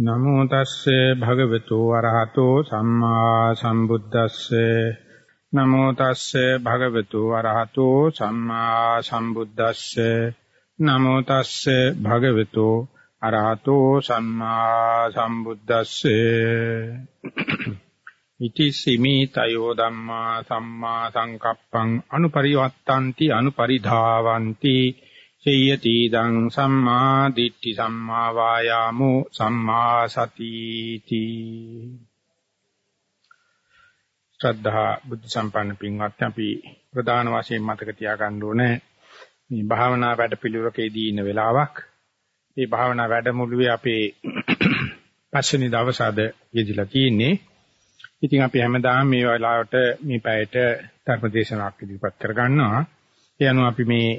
නමෝ තස්සේ භගවතු වරහතෝ සම්මා සම්බුද්දස්සේ. නමෝ තස්සේ භගවතු වරහතෝ සම්මා සම්බුද්දස්සේ. නමෝ තස්සේ භගවතු අරහතෝ සම්මා සම්බුද්දස්සේ. ඉති සිමි තයෝ ධම්මා සම්මා සංකප්පං අනුපරිවත්තಂತಿ අනුපරිධාවಂತಿ චේයති දං සම්මා දිට්ඨි සම්මා වායාමෝ සම්මා සතිති. ශ්‍රද්ධා බුද්ධ සම්පන්න පින්වත් අපි ප්‍රධාන වශයෙන් මතක තියාගන්න ඕනේ මේ භාවනා වැඩපිළිවෙලකදී ඉන්න වෙලාවක්. මේ භාවනා වැඩමුළුවේ අපේ පස්වෙනි දවස අද යෙදිලා තියෙන්නේ. ඉතින් අපි හැමදාම මේ වෙලාවට මේ පැයට ධර්මදේශනාවක් ඉදිරිපත් කර ගන්නවා ඒ අනුව අපි මේ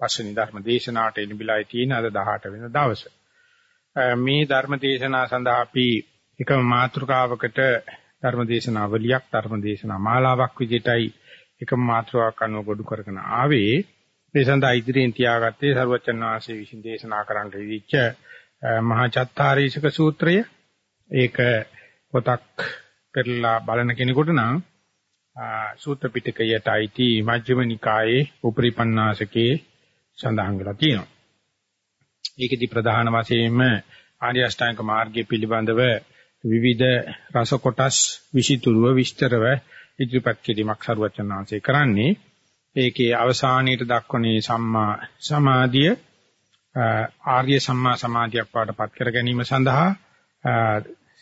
පස්වෙනි ධර්ම දේශනාවට එළඹිලා තියෙන අද 18 වෙනි දවස. මේ ධර්ම දේශනාව සඳහා අපි එකම මාතෘකාවකට ධර්ම දේශනාවලියක් ධර්ම දේශනා මාලාවක් විදිහටයි එකම මාතෘකාවක් අනුව ගොඩ කරගෙන ආවේ. මේ සඳහා ඉදිරියෙන් තියාගත්තේ සරුවචන් වහන්සේ විසින් දේශනා කරන්න ඉදිච්ච මහා චත්තාරීෂක සූත්‍රය. ඒක පොතක් පෙරලා බලන කෙනෙකුට නම් සූත්‍ර පිටකයට අයිති මජ්ක්‍ධිම නිකායේ උපරිපන්නාසකේ සඳහන් වෙලා තියෙනවා. ඒකෙදි ප්‍රධාන වශයෙන්ම ආර්ය අෂ්ටාංග මාර්ගය පිළිබඳව විවිධ රස කොටස් විසිතුරුව විස්තරව ඉදිරිපත් කිරීමක් සරුවචනාංශේ කරන්නේ. ඒකේ අවසානයේට දක්වන්නේ සම්මා සමාධිය ආර්ය සම්මා සමාධියක් පාඩපත් කර ගැනීම සඳහා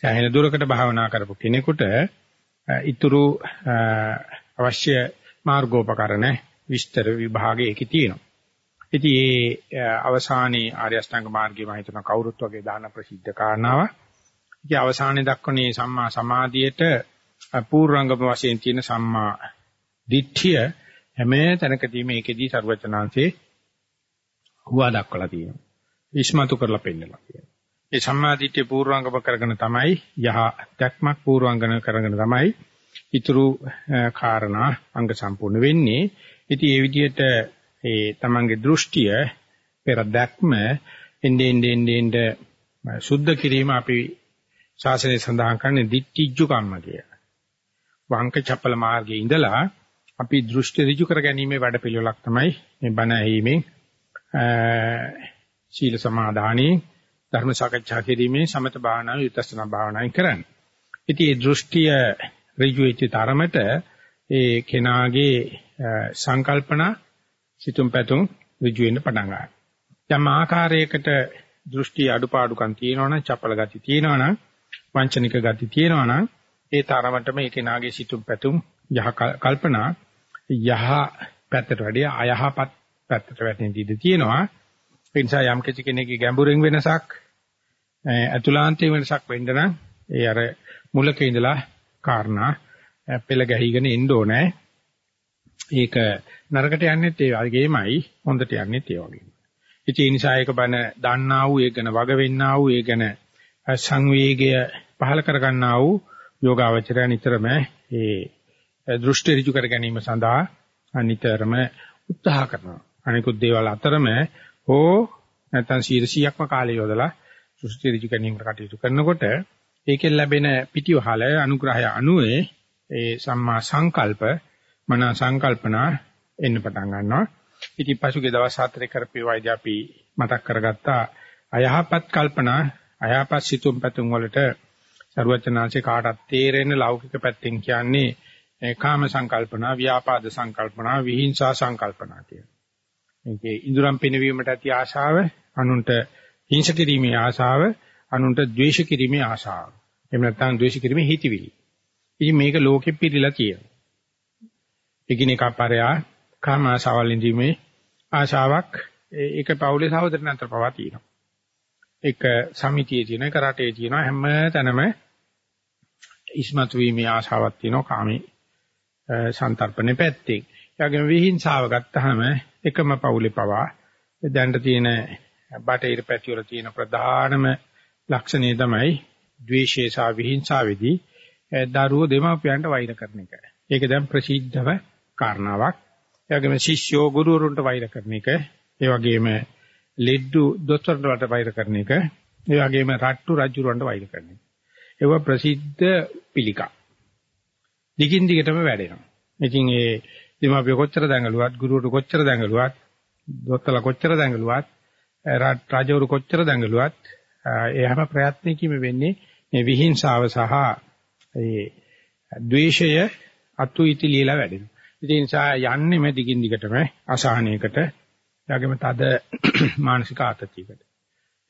සෑහෙන දුරකට භාවනා කරපු කෙනෙකුට ඊතුරු අවශ්‍ය මාර්ගෝපකරණ විස්තර විභාගයේ ඒකේ තියෙනවා. ඉතින් ඒ අවසානයේ ආර්ය අෂ්ටාංග මාර්ගයේ මම හිතනවා කවුරුත් වගේ දාන ප්‍රසිද්ධ කාරණාව. ඉතින් අවසානයේ දක්වන්නේ සම්මා සමාධියට පූර්වංගම වශයෙන් තියෙන සම්මා දිට්ඨිය හැම තැනකදීම ඒකෙදී ਸਰවචනාංශේ හුවා දක්වලා තියෙනවා. ඉස්මතු කරලා පෙන්නලා තියෙනවා. ඒ සම්මා දිට්ඨිය පූර්වංගම කරගෙන තමයි යහ දැක්මක් පූර්වංගන කරගෙන තමයි ඊතුරු කාරණා අංග සම්පූර්ණ වෙන්නේ. ඉතින් ඒ විදිහට ඒ තමන්ගේ දෘෂ්ටිය පෙර දැක්ම එන්නේ එන්නේ එන්නේ සුද්ධ කිරීම අපි ශාසනය සඳහන් කරන්නේ දිට්ඨිජ්ජු කම්ම කියලා. වංක චපල මාර්ගයේ ඉඳලා අපි දෘෂ්ටි ඍජු කර ගැනීමේ වැඩපිළිවෙලක් තමයි මේ බණ ඇහිීමෙන් සීල සමාදානී ධර්ම සාකච්ඡා කිරීමේ සමත භාවනාව විපස්සනා භාවනාවෙන් කරන්නේ. ඉතින් මේ දෘෂ්ටිය ඍජු වෙච්ච තරමට ඒ කෙනාගේ සංකල්පනා සිතුම් පැතුම් ඍජු වෙන්න පටන් ගන්නවා. යම් ආකාරයකට දෘෂ්ටි අඩුපාඩුකම් තියෙනවනම්, චපල ගති තියෙනවනම්, වංචනික ගති තියෙනවනම්, ඒ තරමටම ඒ කෙනාගේ සිතුම් පැතුම් යහ කල්පනා යහ පැත්තට වැඩිය අයහපත් පැත්තට වැටෙන ඉඩ තියෙනවා. ඒ නිසා යම් කිසි කෙනෙක්ගේ ගැඹුරින් වෙනසක්, අතුලාන්තයේ වෙනසක් වෙන්න නම් ඒ අර මුලක ඉඳලා කාරණා පෙළ ගැහිගෙන එන්න ඕනේ. ඒක නරකට යන්නේත් ඒ වගේමයි හොඳට යන්නේත් ඒ වගේමයි. ඉතින් ඒ නිසා ඒක බන දන්නා වූ ඒ ගැන වග වෙන්නා වූ ඒ ගැන සංවේගය පහල කර ගන්නා වූ යෝගාවචරය නිතරම ඒ දෘෂ්ටි ඍජු කර ගැනීම සඳහා නිතරම උත්සාහ කරනවා. අනිකුත් දේවල් අතරම හෝ නැත්නම් 100%ක්ම කාලය යොදලා දෘෂ්ටි ඍජු ගැනීමකට කටයුතු කරනකොට ඒකෙන් ලැබෙන පිටිවහල අනුග්‍රහය අනුවේ ඒ සම්මා සංකල්ප මන සංකල්පනා එන්න පටන් ගන්නවා. ඉතින් පසුගිය දවස් හතරේ කරපේ වයිදී අපි මතක් කරගත්තා අයහපත් කල්පනා අයහපත් සිතුම් පැතුම් වලට සරුවචනාංශේ කාටත් තේරෙන ලෞකික පැත්තෙන් කියන්නේ කාම සංකල්පනා, ව්‍යාපාද සංකල්පනා, විහිංසා සංකල්පනා කියන. මේකේ ඉඳුරම් පිනවීමට ඇති ආශාව, අනුන්ට හිංස කිරීමේ ආශාව, අනුන්ට ද්වේෂ කිරීමේ ආශාව. එහෙම නැත්නම් ද්වේෂ කිරීමේ හිතිවිලි. ඉතින් මේක ලෝකෙ පිළිලා තියෙනවා. එකිනෙකා පරයා කාම ආශාවල් ඉදීමේ ආශාවක් ඒක පෞලේ සහෝදරයන් අතර පවා තියෙනවා. ඒක සමිතියේ තියෙන එක රටේ තියෙන හැම තැනම ඉස්මතු වීමේ ආශාවක් තියෙනවා කාමී සන්තරපණේ පැත්තේ. ඒ වගේම විහිංසාව ගත්තාම එකම පෞලේ පවා දැනට තියෙන බටහිර පැති වල තියෙන ප්‍රධානම ලක්ෂණය තමයි ද්වේෂය සහ විහිංසාවේදී දරුවෝ දෙමාපියන්ට වෛර කරන එක. ඒක දැන් ප්‍රසිද්ධව කාරණාවක්. ඒ වගේම ශිෂ්‍යෝ ගුරුවරුන්ට වෛර කරන එක, ඒ වගේම ලෙඩ්ඩු දොස්තරලට වෛර කරන එක, ඒ වගේම රට්ටු රජුරවන්ට වෛර කරන එක. ඒව ප්‍රසිද්ධ පිළිකා. දිගින් දිගටම වැඩෙනවා. ඉතින් ඒ දීමාපිය කොච්චර දැඟලුවත්, ගුරුවරු කොච්චර දැඟලුවත්, දොස්තරලා කොච්චර දැඟලුවත්, රාජවරු කොච්චර දැඟලුවත්, ඒ හැම ප්‍රයත්නයකින්ම වෙන්නේ මේ විහිංසාව සහ ඒ ද්වේෂය අතු ඉති লীලා වැඩෙනවා. ඉතින් නිසා යන්නේ මේ දිගින් දිගටම අසහනයකට, ඊගම තද මානසික ආතතියකට.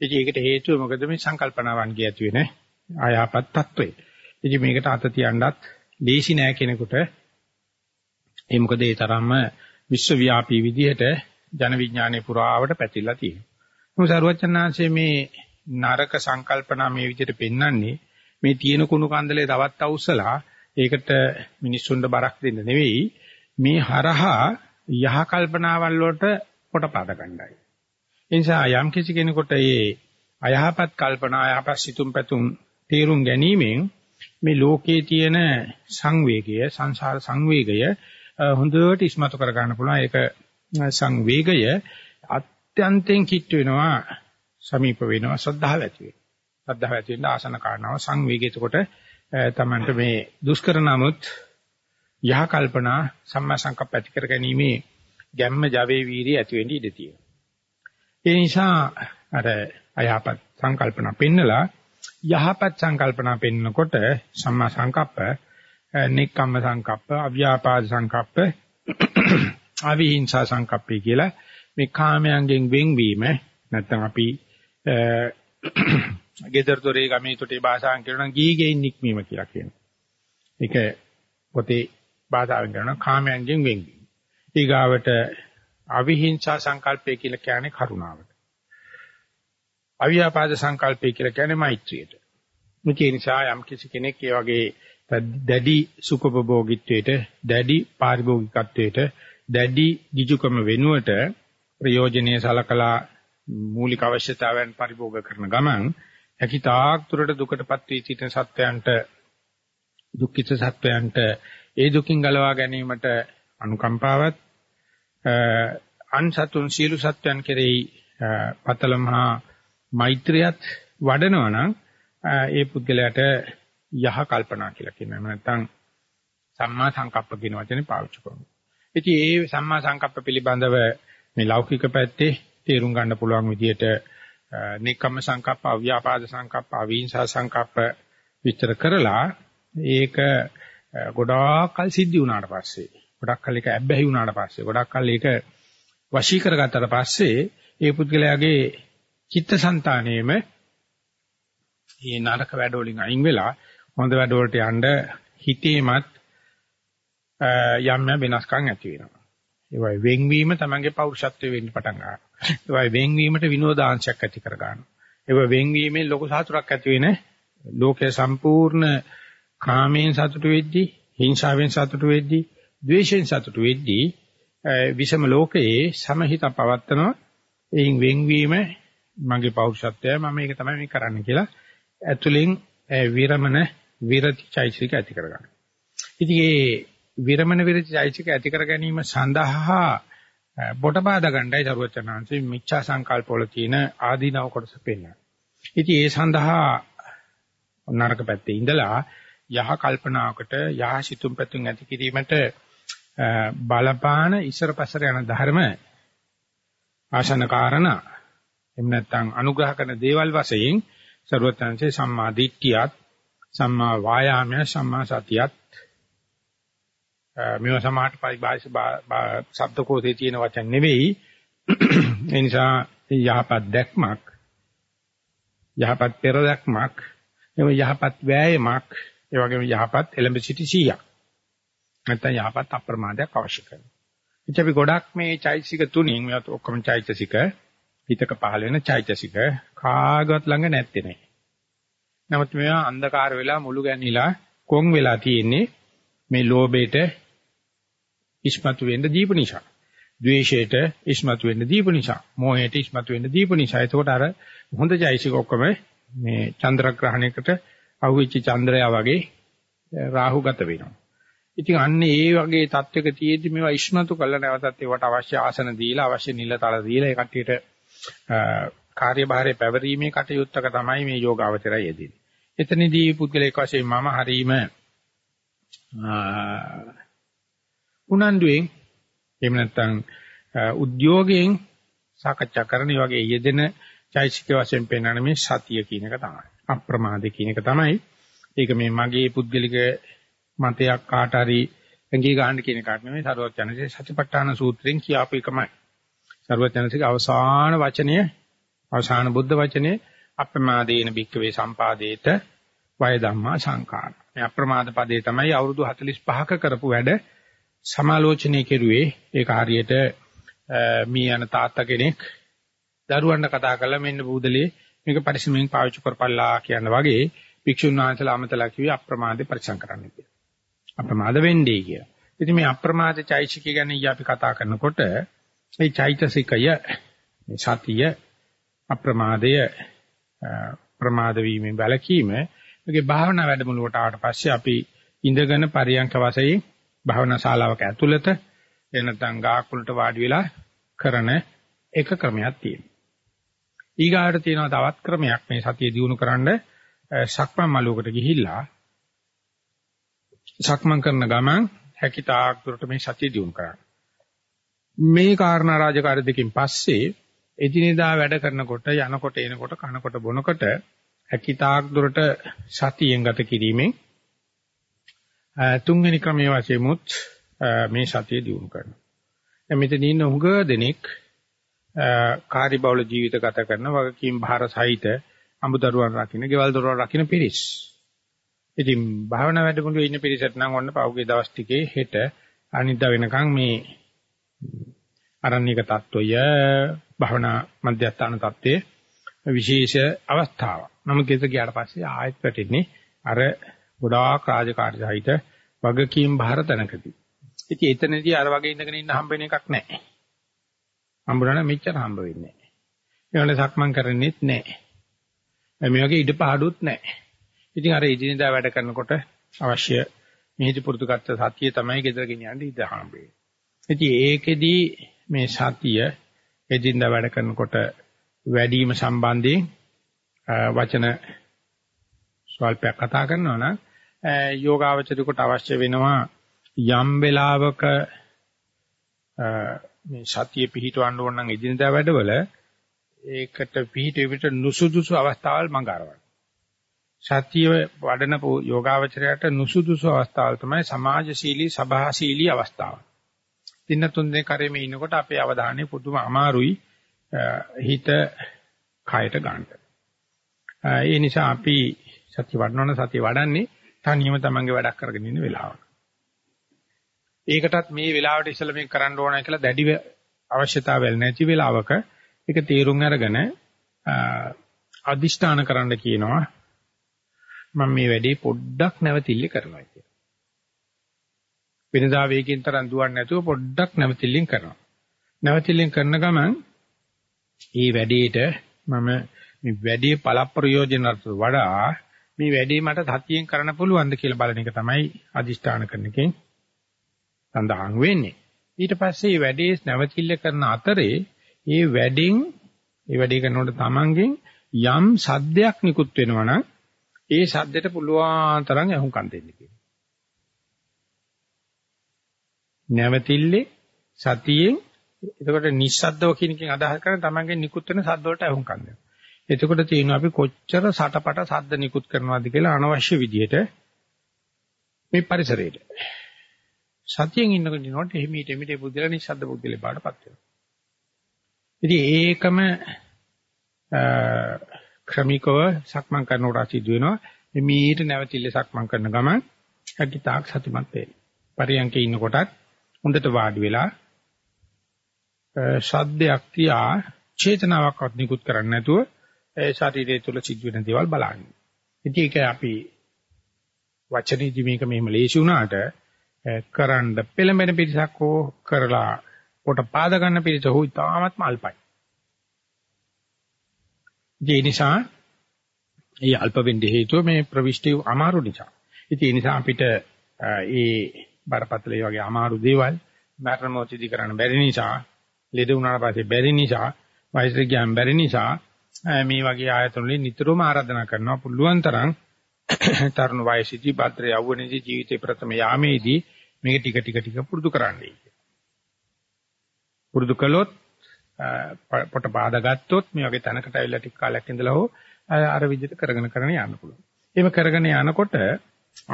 ඉතින් ඒකට හේතුව මොකද මේ සංකල්පනාවන්ගේ ඇති වෙන ආයාපත් తত্ত্বය. ඉතින් මේකට අත තියන්නත් දීසි නෑ කෙනෙකුට. ඒ මොකද ඒ තරම්ම විශ්වව්‍යාපී විදිහට ජන විඥානයේ පුරාවට පැතිරලා තියෙනවා. මොකද සරුවචනාංශයේ මේ නරක සංකල්පනා මේ විදිහට පෙන්වන්නේ මේ තියෙන කුණු කන්දලේ තවත් අවුස්සලා ඒකට මිනිස්සුන්ට බරක් දෙන්න නෙවෙයි මේ හරහා යහ කල්පනාවල් වලට කොට පාද ගන්නයි. ඒ නිසා යම් කිසි කෙනෙකුට මේ අයහපත් කල්පනා අයහපත් සිතුම් පැතුම් තේරුම් ගැනීමෙන් මේ ලෝකයේ තියෙන සංවේගය සංසාර සංවේගය හොඳට ඉස්මතු කර ගන්න පුළුවන්. ඒක සංවේගය අත්‍යන්තයෙන් කිට් වෙනවා සමීප වෙනවා ශ්‍රද්ධාව ඇති වෙනවා. ශ්‍රද්ධාව ඇති වෙන ආසන කාරණාව සංවේගය. එතකොට තමන්ට මේ දුෂ්කර නමුත් යහ කල්පනා සම්මා සංකප්ප ඇති කර ගැනීමේ ගැම්ම ජවේ වීරිය ඇති වෙන්න ඉඩ තියෙනවා ඒ නිසා අර අයහපත් සංකල්පන පෙන්නලා යහපත් සංකල්පන පෙන්නකොට සම්මා සංකප්ප, නික්කම්ම සංකප්ප, අව්‍යාපාද සංකප්ප, අවිහිංසා සංකප්පය කියලා මේ කාමයන්ගෙන් වෙන්වීම නැත්නම් අපි ගෙදර දොරේ ගමේ තොටේ භාෂාවෙන් කියනවා ගීගෙයින් නික්මීම කියලා කියනවා. ඒක පොතේ භාෂාවෙන් කරනවා කාමයන්ගෙන් වෙන්වීම. ඊගාවට අවිහිංසා සංකල්පය කියලා කියන්නේ කරුණාවට. අවියාපාද සංකල්පය කියලා කියන්නේ මෛත්‍රියට. මේ නිසා යම් කිසි කෙනෙක් ඒ වගේ දැඩි සුඛභෝගීත්වයට, දැඩි පාරිභෝගිකත්වයට, දැඩි දිජුකම වෙනුවට ප්‍රයෝජනීය සලකලා මූලික අවශ්‍යතාවයන් පරිභෝග කරන ගමන් හැකිතාක් තුරට දුකටපත් වී සිටින සත්වයන්ට දුක්ඛිත සත්වයන්ට ඒ දුකින් ගලවා ගැනීමට අනුකම්පාවත් අන්සතුන් සියලු සත්වයන් කෙරෙහි පතලමහා මෛත්‍රියත් වඩනවා නම් ඒ පුද්ගලයාට යහ කල්පනා කියලා කියනවා. නැත්නම් සම්මා සංකප්ප කියන වචනේ පාවිච්චි කරනවා. ඉතින් ඒ සම්මා සංකප්ප පිළිබඳව මේ ලෞකික පැත්තේ තේරුම් ගන්න පුළුවන් විදිහට නික්කම්ම සංකප්ප, අව්‍යාපාද සංකප්ප, අවිහිංසා සංකප්ප විස්තර කරලා ඒක ගොඩාක් කල් සිද්ධි වුණාට පස්සේ ගොඩක් කල් ඒක ඇබ්බැහි වුණාට පස්සේ ගොඩක් කල් ඒක වශී කරගත්තට පස්සේ ඒ පුද්ගලයාගේ චිත්තසංතානයේම මේ නරක වැඩ වලින් අයින් වෙලා හොඳ වැඩ වලට යන්න හිතේමත් යම් යම් වෙනස්කම් ඇති වෙනවා. ඒ වගේ වෙන්වීම තමංගේ පෞරුෂත්වයේ වෙන්න පටන් ගන්නවා. ඒ වගේ වෙන්වීමට විනෝදාංශයක් ඇති කර ගන්නවා. ඒ වගේ වෙන්වීමෙන් ලොකු සතුටක් ඇති වෙන ලෝකයේ සම්පූර්ණ කාමයෙන් සතුට වෙද්දී, හිංසාවෙන් සතුට වෙද්දී, ද්වේෂයෙන් සතුට වෙද්දී විෂම ලෝකයේ සමහිත පවත්තනවා. එයින් වෙන්වීම මගේ පෞරුෂත්වය මම මේක තමයි මේ කරන්න කියලා ඇතුලෙන් විරමණ විරති චෛසික ඇති කරගන්න. ඉතින් මේ විරමණ විරති චෛසික ඇති කර ගැනීම සඳහා පොටපාද ගණ්ඩයි දරුවචනාංශේ මිච්ඡා සංකල්ප වල තියෙන ආදීනව කොටස පෙන්නනවා. ඉතින් ඒ සඳහා නරක පැත්තේ ඉඳලා යහ කල්පනාවකට යහ සිතුම් පැතුම් ඇති කිරීමට බලපාන ඉස්සර පස්සර යන ධර්ම ආශන කාරණා. එහෙම නැත්නම් අනුග්‍රහ කරන දේවල් වශයෙන් ਸਰවඥාන්සේ සම්මා දිට්ඨියත් සම්මා වායාමය සම්මා සතියත් මේවා සමාහට පරිභාෂ ශබ්දකෝෂයේ තියෙන වචන නෙවෙයි. ඒ නිසා යහපත් දැක්මක් යහපත් පෙර දැක්මක් එව යහපත් වෑයමක් ඒ වගේම යහපත් එලඹ සිටි 100ක්. නැත්නම් යහපත් අප්‍රමාදයක් අවශ්‍ය කරනවා. ඉතින් අපි ගොඩක් මේ චෛතසික තුنين මේවත් ඔක්කොම චෛතසික හිතක පහළ වෙන චෛතසික කාගවත් ළඟ නැත්තේ නේ. නමුත් මේවා අන්ධකාර වෙලා මුළු ගැන්හිලා කොන් වෙලා තියෙන්නේ මේ ලෝභයට ඉස්මතු වෙන්න දීපු නිසා. ද්වේෂයට ඉස්මතු වෙන්න දීපු නිසා. මෝහයට ඉස්මතු වෙන්න දීපු නිසා. එතකොට අර හොඳ චෛතසික ඔක්කොම මේ චන්ද්‍රග්‍රහණයකට අහුවෙච්ච චන්ද්‍රයා වගේ රාහුගත වෙනවා. ඉතින් අන්න ඒ වගේ තත්වයක තියෙද්දි මේවා ඉස්මතු කළ නැවතත් ඒවට අවශ්‍ය ආසන දීලා අවශ්‍ය නිලතල දීලා ඒ කට්ටියට කාර්යභාරය පැවරීමේ කටයුත්තක තමයි මේ යෝගාවචරය යෙදෙන්නේ. එතනදී පුද්ගලික වශයෙන් මම හරීම උනන්දුවෙන් එහෙම නැත්නම් උද්‍යෝගයෙන් සාකච්ඡා කරන වගේ යෙදෙන චෛසික වශයෙන් පෙන්වන මේ සතිය කියන එක තමයි. අප්‍රමාදේ කියන එක තමයි. ඒක මේ මගේ පුද්ගලික මතයක් කාට හරි ඇඟි ගන්න කියන එකක් නෙමෙයි සරුවත් යනසේ සතිපට්ඨාන සූත්‍රයෙන් කියාපු එකමයි. සරුවත් යනසේ අවසාන වචනය අවසාන බුද්ධ වචනේ අප්‍රමාදේන භික්කවේ සම්පාදේත වය ධම්මා සංකාර. මේ අප්‍රමාද පදේ තමයි අවුරුදු 45ක කරපු වැඩ සමාලෝචනය කෙරුවේ. ඒක හරියට මී යන තාත්තා කෙනෙක් දරුවන්ට කතා කරලා මෙන්න බුදලේ මේක පරිස්සමෙන් පාවිච්චි කරපල්ලා කියන වගේ භික්ෂුන් වහන්සේලා අමතලා කිව්වේ අප්‍රමාදේ පරිසම් කරන්න කියලා. අප්‍රමාද වෙන්නේ කියලා. ඉතින් මේ අප්‍රමාද චෛසිකය ගැන අපි කතා කරනකොට මේ චෛතසිකය මේ සතිය අප්‍රමාදය ප්‍රමාද වීමෙන් වැළකීම මේකේ භාවනා වැඩමුළුවට ආවට පස්සේ අපි ඉඳගෙන පරියන්ක වශයෙන් භාවනා ශාලාවක ඇතුළත එනතන් ගාකුලට වාඩි වෙලා කරන එක ක්‍රමයක් තියෙනවා. ඊගාට තියෙනවා තවත් ක්‍රමයක් මේ සතිය දිනු කරන්න සක්මන් මළුවකට ගිහිල්ලා සක්මන් කරන ගමන් හැකිතාක් දුරට මේ සතිය දිනු කරන්න. මේ කාරණා රාජකාරී දෙකකින් පස්සේ එදිනෙදා වැඩ කරනකොට යනකොට එනකොට කනකොට බොනකොට හැකිතාක් දුරට සතියෙන් ගත කිරීමෙන් තුන්වෙනි ක්‍රමයේ වශයෙන්මුත් මේ සතිය දිනු කරනවා. දැන් මෙතන ඉන්න උග දෙනෙක් කාර්යබහුල ජීවිත ගත කරන වගකීම් භාර සහිත අමුදරුවන් රකින්න, ගෙවල් දොරවල් රකින්න පිරිස්. ඉතින් භාවනා වැඩමුළුවේ ඉන්න පිරිසට නම් ඔන්න පහුගිය දවස් ටිකේ හෙට අනිද්දා වෙනකන් මේ අරණ්‍යක තත්වය භාවනා මධ්‍යස්ථාන තත්ත්වයේ විශේෂ අවස්ථාවක්. නමුත් ගෙදර ගියාට පස්සේ ආයෙත් පැටෙන්නේ අර ගොඩාක් රාජකාරී සහිත වගකීම් බාර තැනකදී. ඉතින් එතනදී අර වගේ ඉඳගෙන ඉන්න හම්බ වෙන එකක් නැහැ. හම්බුනනම් මෙච්චර හම්බ වෙන්නේ නැහැ. ඒ වගේ සක්මන් කරන්නේත් නැහැ. මේ වගේ ඉඩ පාඩුත් නැහැ. ඉතින් අර ඉදිනදා වැඩ කරනකොට අවශ්‍ය මෙහිදී පුරුදු ගත්ත සතිය තමයි ගෙදර ගෙනියන්න ඉඩ හම්බ වෙන්නේ. ඉතින් ඒකෙදී මේ සතිය එදින්දා වැඩ කරනකොට වැඩිම සම්බන්ධයෙන් වචන ස්වල්පයක් කතා කරනවා නම් යෝගාවචරිකට අවශ්‍ය වෙනවා යම් වෙලාවක මේ සතිය පිහිටවන්න ඕන නම් එදිනදා වැඩවල ඒකට පිහිටෙවිට නුසුදුසු අවස්ථාවල් මඟහරවන්න. සතිය වඩන යෝගාවචරයට නුසුදුසු අවස්ථාවල් තමයි සමාජශීලී සභාශීලී අවස්ථාව. දින තුන් දෙක කරේ මේ ඉනකොට අපේ අවධානය පුදුම අමාරුයි හිත කයට ගන්න. ඒ නිසා අපි සත්‍ය වඩනවන සතිය වඩන්නේ තනියම තමන්ගේ වැඩක් කරගෙන ඉන්න වෙලාවක. ඒකටත් මේ වෙලාවට ඉස්සෙල්ලා මේක කරන්න ඕනයි කියලා දැඩි අවශ්‍යතාවයක් නැති වෙලාවක ඒක තීරුම් අරගෙන අදිෂ්ඨාන කරන්න කියනවා මම මේ වැඩේ පොඩ්ඩක් නැවතිල්ල කරනවා කියලා. වෙනදා වේගින් තරම් දුවන්නේ නැතුව පොඩ්ඩක් නැවතිල්ලෙන් කරනවා. නැවතිල්ලෙන් කරන ගමන් මේ වැඩේට මම මේ වැඩේ පළ ප්‍රයෝජනට වඩා මේ වැඩේ මට සතියෙන් කරන්න පුළුවන්ද කියලා බලන එක තමයි අදිෂ්ඨාන කරන එකෙන් සඳහන් වෙන්නේ. ඊට පස්සේ මේ වැඩේ නැවතිල්ල කරන අතරේ මේ වැඩෙන් මේ වැඩේ කරනකොට තමන්ගෙන් යම් සද්දයක් නිකුත් වෙනවා නම් ඒ සද්දෙට පුළුවන් තරම් අහුම්කම් දෙන්න කියනවා. නැවතිල්ලේ සතියෙන් එතකොට නිස්සද්දව කියන එකෙන් අදහස් කරන්නේ තමන්ගෙන් නිකුත් වෙන සද්ද වලට අහුම්කම් දෙනවා. එතකොට තියෙනවා අපි කොච්චර සටපට සද්ද නිකුත් කරනවද කියලා අනවශ්‍ය විදියට මේ පරිසරයේට. සතියෙන් ඉන්නකොට නෝට එහිමීට එමිට බුද්ධලා නිස්සද්ද බුද්ධලේ පාඩපත් වෙනවා. ඉතින් ඒකම ක්‍රමිකව සක්මන් කරනකොට සිදු වෙනවා. එමීට නැවතිල්ල සක්මන් කරන ගමන් හැකිතාක් සතිමත් වෙයි. පරියන්කේ ඉන්නකොටත් හොඳට වාඩි වෙලා ශබ්දයක් තියා චේතනාවක්වත් නිකුත් කරන්නේ නැතුව ඒ ශරීරය තුල සිද්ධ වෙන දේවල් බලන්න. ඉතින් ඒක අපි වචනේදි මේක මෙහෙම ලේසි වුණාට කරන්න පෙළඹෙන පිරිසක් හෝ කරලා කොට පාද ගන්න පිරිස හෝ ඉතාමත්ම අල්පයි. ඒ නිසා ඒ අල්ප වෙන්නේ හේතුව මේ ප්‍රවිෂ්ටි අමාරු නිසා. ඉතින් ඒ නිසා අපිට ඒ බරපතල වගේ අමාරු දේවල් මරණ මොහොතදී කරන්න බැරි නිසා, ලෙඩ වුණාට පස්සේ බැරි නිසා, වයසට ගියාම බැරි නිසා මේ වගේ ආයතන වලින් නිතරම ආරාධනා කරනවා පුළුවන් තරම් තරුණ වයසේදී භද්‍ර යෞවනයේදී ජීවිතේ ප්‍රථම යාමේදී මේක ටික ටික ටික පුරුදු කරන්නයි. පුරුදු කළොත් පොට බාධා ගත්තොත් මේ වගේ තැනකට ඇවිල්ලා ටික කාලයක් ඉඳලා හෝ අර විදිහට කරගෙන කරගෙන යන්න පුළුවන්. එහෙම කරගෙන යනකොට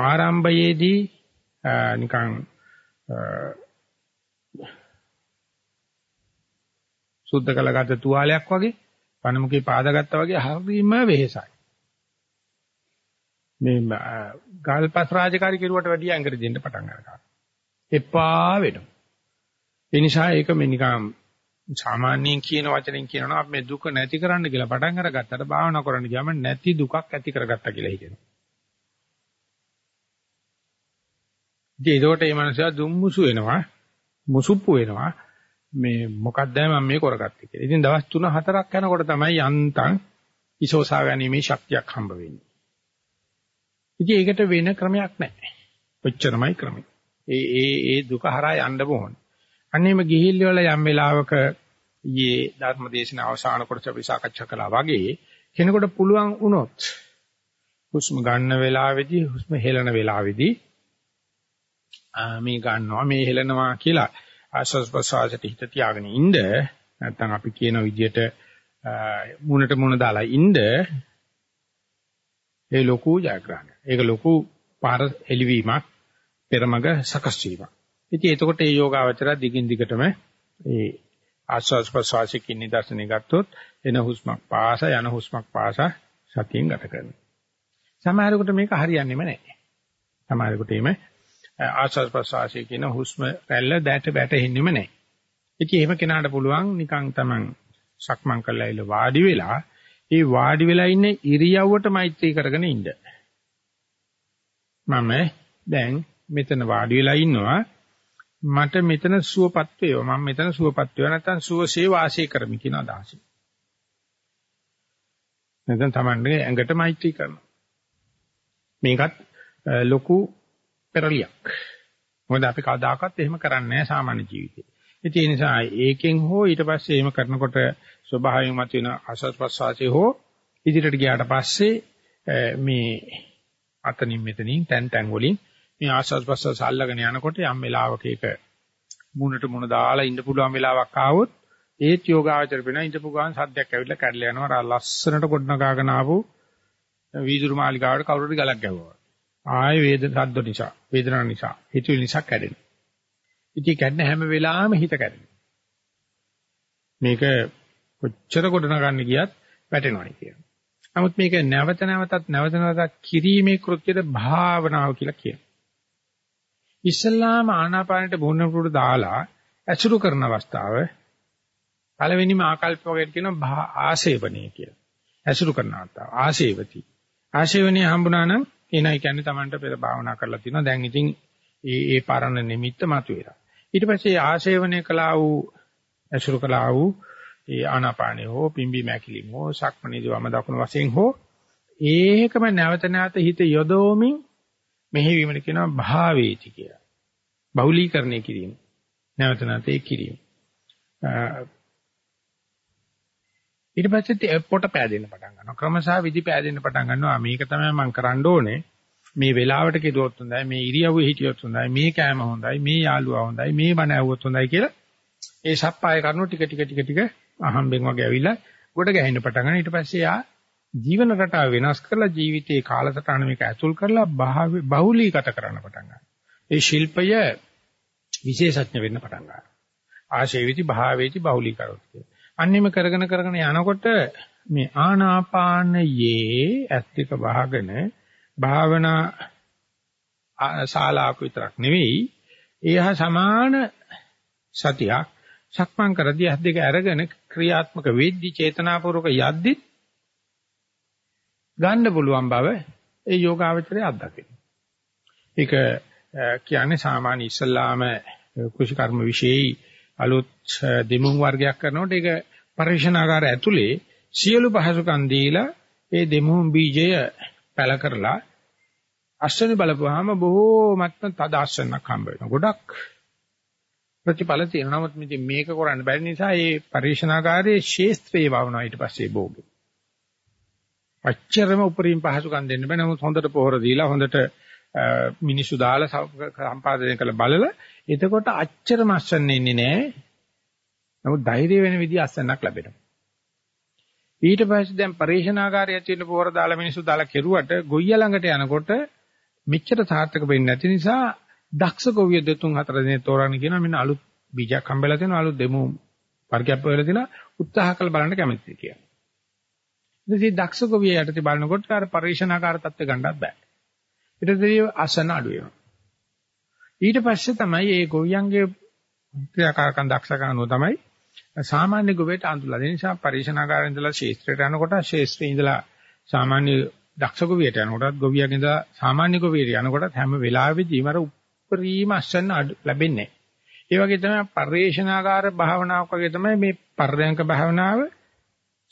ආරම්භයේදී නිකන් සුද්ධ කළගත්ත තුවාලයක් වගේ පණමුකේ පාදගත්තා වගේ හරිම වෙහෙසයි. මේ ගල්පස් රාජකාරී කෙරුවට වැඩිය ඇඟට දෙන්න පටන් ගන්නවා. එපා වෙනවා. ඒ නිසා ඒක මේ නිකම් සාමාන්‍යයෙන් කියන වචනෙන් කියනවා අපි මේ දුක නැති කරන්න කියලා පටන් අරගත්තට භාවනා කරන්න ගියාම නැති දුකක් ඇති කරගත්තා කියලා හිතෙනවා. ඉතින් ඒකට මේ මනුස්සයා දුම්මුසු වෙනවා, මුසුප්පු වෙනවා. මේ මොකක්ද මම මේ කරගත්තේ කියලා. ඉතින් දවස් 3-4ක් යනකොට තමයි යන්තම් ඉසෝසා ගැනීමේ ශක්තියක් හම්බ වෙන්නේ. ඉතින් ඒකට වෙන ක්‍රමයක් නැහැ. ඔච්චරමයි ක්‍රමය. ඒ ඒ ඒ දුක හරහා යන්න ඕනේ. අන්නේම ගිහිල්ල යම් වෙලාවක ඊයේ ධර්මදේශන අවසාන කොටස අපි සාකච්ඡා කළා වගේ කෙනෙකුට පුළුවන් වුණොත් හුස්ම ගන්න වෙලාවේදී හුස්ම හෙලන වෙලාවේදී මේ ගන්නවා මේ හෙලනවා කියලා ආශ්වාස ප්‍රශ්වාසයට හිත තියාගෙන ඉන්න නැත්නම් අපි කියන විදිහට මුණට මුණ දාලා ඉන්න ඒ ලොකු ජයග්‍රහණයක්. ඒක ලොකු පාර එලිවීමක් පෙරමග සකස් වීමක්. ඉතින් එතකොට මේ යෝගාවචර දිගින් දිගටම ඒ ආස්වාස් ප්‍රසවාසයේ නිදර්ශනය ගත්තොත් එන හුස්මක් පාස යන හුස්මක් පාස සතියෙන් ගත කරනවා. සමහරකට මේක හරියන්නේම නැහැ. සමහරකට එimhe ආස්වාස් ප්‍රසවාසයේ කියන හුස්ම රැල්ල දැට වැටෙන්නෙම නැහැ. ඉතින් එහෙම කෙනාට පුළුවන් නිකන් තමන් සක්මන් කරලා ඉල වාඩි වෙලා ඒ වාඩි වෙලා ඉන්න ඉරියව්වට මෛත්‍රී කරගෙන ඉන්න. මම දැන් මෙතන වාඩි වෙලා ඉන්නවා මට මෙතන සුවපත් වේවා මම මෙතන සුවපත් වේවා නැත්නම් සුවසේ වාසය කරමි කියන අදහස. නැත්නම් Tamande ඇඟට මෛත්‍රී කරනවා. මේකත් ලොකු පෙරලියක්. මොකද අපි කවදාකවත් එහෙම කරන්නේ නැහැ සාමාන්‍ය ජීවිතේ. ඒ නිසා ඒකෙන් හෝ ඊට පස්සේ එහෙම කරනකොට ස්වභාවයෙන් මතුවෙන ආශස් ප්‍රසවාසයේ හෝ ඉදිරියට ගියාට පස්සේ මේ අතනින් මෙතනින් තැන් තැන් වලින් මේ ආශස් ප්‍රසවාස අල්ලගෙන යනකොට යම් වෙලාවක ඒක මුණට මුණ දාලා ඉන්න පුළුවන් වෙලාවක් ආවොත් ඒත් යෝගාචර වෙන ඉඳපු ගමන් සද්දයක් ඇවිල්ලා කැඩලා යනවා අර ලස්සනට ගොඩනගාගෙන ආපු වීදුරු මාලිකාවට කවුරුරි ගලක් ගැහුවා. ආය වේද සද්ද නිසා වේදනාව නිසා හිතුවිලි නිසා කැඩෙනවා. ඉතින් කැඩෙන හැම වෙලාවෙම හිත කැඩෙනවා. මේක කොච්චර ගොඩනගන්න ගියත් වැටෙනවායි කියනවා. නමුත් මේක නැවත නැවතත් නැවත නැවතත් කිරීමේ කෘත්‍යද භාවනාව කියලා කියනවා. ඉස්ලාම ආනාපානට බොන්න පුරුදු දාලා ඇසුරු කරන අවස්ථාව පළවෙනිම ආකල්ප වගේ කියනවා ආශේවනීය කියලා. ඇසුරු කරන අවස්ථාව ආශේවති. ආශේවනීය හම්බුණා නම් එනයි කියන්නේ Tamanට පෙර භාවනා කරලා තිනවා. දැන් ඉතින් ඒ ඒ පරණ නිමිත්ත මතුවෙලා. ඊට පස්සේ ආශේවනය කළා වූ ඇසුරු කළා වූ ඒ ආනාපානිය හෝ පිම්බි මැකිලිම හෝ සක්මණේදී වම දකුණු වශයෙන් හෝ ඒකම නැවත නැවත හිත යොදවමින් මෙහෙවීමට කියනවා භාවේති කියලා. බහුලීකරණය කිරීම. නැවත නැවත ඒ කිරීම. ඊට පස්සේ පොට පෑදෙන්න පටන් ගන්නවා. ක්‍රමසහ විදි පෑදෙන්න පටන් ගන්නවා. මේක තමයි මම කරන්න ඕනේ. මේ වෙලාවට කෙරුවොත් හොඳයි. මේ ඉරියව්වේ හිටියොත් හොඳයි. මේ කෑම හොඳයි. මේ යාළුවා හොඳයි. මේ බණ ඇහුවොත් හොඳයි කියලා ඒ සප්පාය කරනු ටික ටික ටික ටික අහම්බෙන් වගේ ඇවිල්ලා ගොඩ ගැහෙන්න පටන් ගන්න. ඊට පස්සේ යා ජීවන රටාව වෙනස් කරලා ජීවිතේ කාලසටහන මේක ඇතුල් කරලා බහුලීගත කරන්න පටන් ගන්නවා. ඒ ශිල්පය විශේෂඥ වෙන්න පටන් ගන්නවා. ආශේවිති භාවේති බහුලීකරොත්. අන්නෙම කරගෙන කරගෙන යනකොට මේ ආනාපානයේ ඇත්තික වහගෙන භාවනා ශාලාවක විතරක් නෙවෙයි ඒහා සමාන සතියක් සක්මන් කරදී අත් දෙක අරගෙන ක්‍රියාත්මක වෙද්දි චේතනාපූර්වක යද්දි ගන්න පුළුවන් බව ඒ යෝගාවචරය අත්දකින්න. ඒක කියන්නේ සාමාන්‍ය ඉස්ලාම කුෂි කර්ම વિશેයි අලුත් දෙමුන් වර්ගයක් කරනකොට ඒක පරිශනාකාර ඇතුලේ සියලු පහසුකම් දීලා ඒ දෙමුන් බීජය පැල කරලා අශ්වනි බලපුවාම බොහෝමත්ම තද අශ්වනක් හම්බ වෙනවා. ගොඩක් ප්‍රතිඵල තියෙනවා. නමුත් මේක කරන්න බැරි නිසා ඒ පරිශනාකාරයේ ශේස්ත්‍රයේ වවනවා ඊට පස්සේ භෝගේ. අච්චරම උපරිම පහසුකම් දෙන්න බෑ. නමුත් හොඳට පොහොර දීලා හොඳට මිනිස්සු දාලා සම්පාදනය කළ බලල එතකොට අච්චරම අස්සන්න ඉන්නේ නෑ. නමුත් ධෛර්ය වෙන විදිහ අස්සන්නක් ලැබෙනවා. ඊට පස්සේ දැන් පරිශනාකාරය තියෙන පොහොර දාලා මිනිස්සු දාලා කෙරුවට ගොයිය ළඟට යනකොට මෙච්චර සාර්ථක වෙන්නේ නැති නිසා දක්ෂ ගොවිය දෙතුන් හතර දිනේ තෝරන්න කියනවා මෙන්න අලුත් බීජයක් හම්බෙලා තියෙනවා අලුත් දෙමු වර්ගයක් වෙලා තියෙනවා උත්සාහ කරලා බලන්න කැමතියි කියලා. ඉතින් දක්ෂ ගොවිය යටතේ බලනකොට අර පරිශනාකාර தත්ත්ව ගන්නත් බෑ. ඊටදී අසන අඩු වෙනවා. ඊට පස්සේ තමයි මේ ගොවියන්ගේ ක්‍රියාකාරකම් දක්ෂකම් අනුව තමයි සාමාන්‍ය ගොවියට අඳුලා. ඒ නිසා පරිශනාකාරයෙන් ඉඳලා ශේෂ්ත්‍රයට යනකොට ශේෂ්ත්‍රයේ ඉඳලා සාමාන්‍ය දක්ෂ ගොවියට යනකොටත් ගොවියන්ගේ ඉඳලා සාමාන්‍ය ගොවියට යනකොටත් හැම වෙලාවෙදීම අර උප්පරීම අසන්න ලැබෙන්නේ නැහැ. ඒ වගේ තමයි පරිේශනාකාර භාවනාවක් වගේ තමයි මේ පර්යංක භාවනාව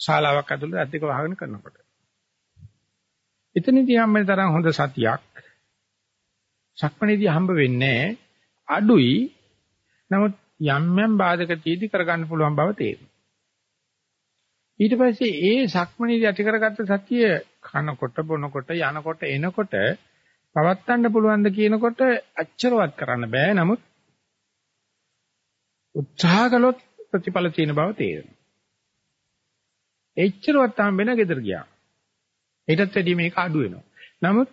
ශාලාවක් ඇතුළත අධික වහගෙන කරනකොට. එතනදී හම්බෙන තරම් හොඳ සතියක් සක්මණේදී හම්බ වෙන්නේ අඩුයි. නමුත් යම් යම් බාධක තීදි කරගන්න පුළුවන් බව තේරෙනවා. ඊට පස්සේ ඒ සක්මණේදී ඇති කරගත්ත සතිය කනකොට බොනකොට යනකොට එනකොට පවත්තන්න පුළුවන්ද කියනකොට අච්චරවත් කරන්න බෑ. නමුත් උත්සාහ කළොත් ප්‍රතිඵල තියෙන බව තේරෙනවා. එච්චරවත් හම්බෙන ගෙදර ගියා. ඊටත් වැඩි මේක අඩු වෙනවා. නමුත්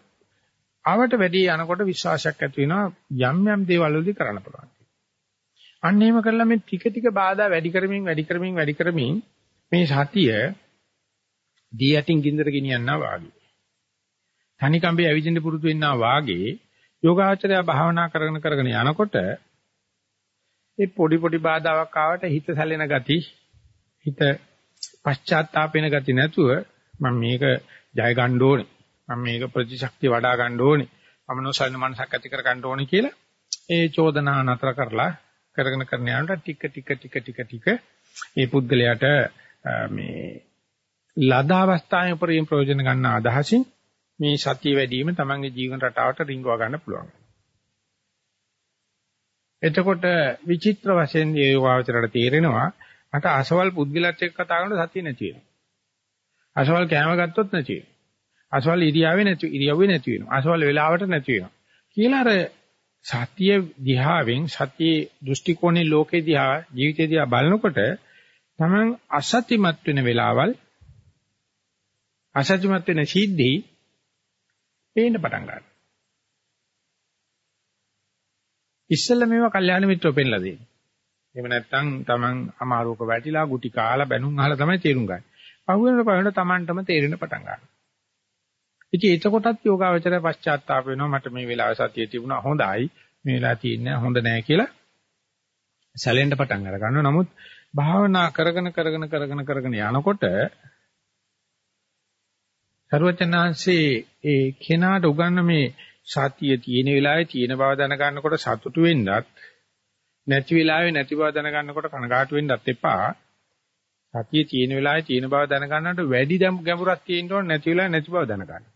ආවට වැඩි යනකොට විශ්වාසයක් ඇති වෙනවා යම් යම් දේවල් වලදී කරන්න පුළුවන්. අන්න එහෙම කරලා මේ ටික ටික බාධා වැඩි කරමින් වැඩි කරමින් වැඩි කරමින් මේ සතිය දී යටින් ගින්දර ගෙනියනවා වාගේ. තනි කම්බේ ඇවිදින්න පුරුදු වෙන්නා වාගේ යෝගාචරය භාවනා කරගෙන කරගෙන යනකොට ඒ පොඩි පොඩි බාධාවක් ආවට හිත සැලෙන ගති හිත පශ්චාත්තාපෙන ගති නැතුව මම මේක ජය ගන්න ඕනේ මම මේක ප්‍රතිශක්තිය වඩා ගන්න ඕනේ මම නොසලින මනසක් ඇති කර ගන්න ඕනේ කියලා ඒ චෝදනා නතර කරලා කරගෙන කරන යනකොට ටික ටික ටික ටික ටික මේ පුද්ගලයාට මේ ලද අවස්ථාවේ උපරිම ප්‍රයෝජන ගන්න අදහසින් මේ සතිය වැඩි වීම තමන්ගේ ජීවන රටාවට රිංගව ගන්න පුළුවන්. එතකොට විචිත්‍ර වශයෙන් මේ යෝගාවචරයට තේරෙනවා මට අසවල් පුද්ගලත් එක්ක කතා කරනකොට සතිය නැති වෙනවා. අසවල් කෑම ගත්තොත් නැති වෙනවා. අසවල් ඉරියාවේ නැති ඉරියව්වේ නැති වෙනවා. අසවල් වෙලාවට නැති වෙනවා. කියලා අර සතිය දිහාවෙන් සතියේ දෘෂ්ටි කෝණේ ලෝකේ දිහා ජීවිතේ දිහා බලනකොට තමන් අසත්‍යමත් වෙන වෙලාවල් අසත්‍යමත් වෙන සිද්ධි පේන්න පටන් ගන්නවා. ඉස්සෙල්ලා මේවා කල්යාණ මිත්‍රෝ පෙන්ලා දෙන්නේ. එහෙම නැත්නම් Taman අමාරුවක වැටිලා ගුටි කාලා බැනුම් අහලා තමයි තේරුම් ගන්න. පහුවෙන පහුවෙන Tamanටම තේරෙන්න පටන් ගන්නවා. ඉතින් එතකොටත් යෝගාවචරය පශ්චාත්තාප වෙනවා මට මේ වෙලාවේ සතිය තිබුණා හොඳයි මේ වෙලාව තියෙන්නේ හොඳ නැහැ කියලා සැලෙන්න පටන් අර ගන්නවා. නමුත් භාවනා කරගෙන කරගෙන කරගෙන කරගෙන යනකොට සර්වචනාංශේ ඒ කෙනාට උගන්න මේ සතිය තියෙන වෙලාවේ තියෙන බව දැනගන්නකොට සතුටු වෙන්නත් නැති වෙලාවේ නැති බව දැනගන්නකොට කනගාටු වෙන්නත් එපා. සතිය තියෙන වෙලාවේ තියෙන බව දැනගන්නට වැඩි ගැඹුරක් තියෙන්න ඕන නැති වෙලාවේ නැති බව දැනගන්න.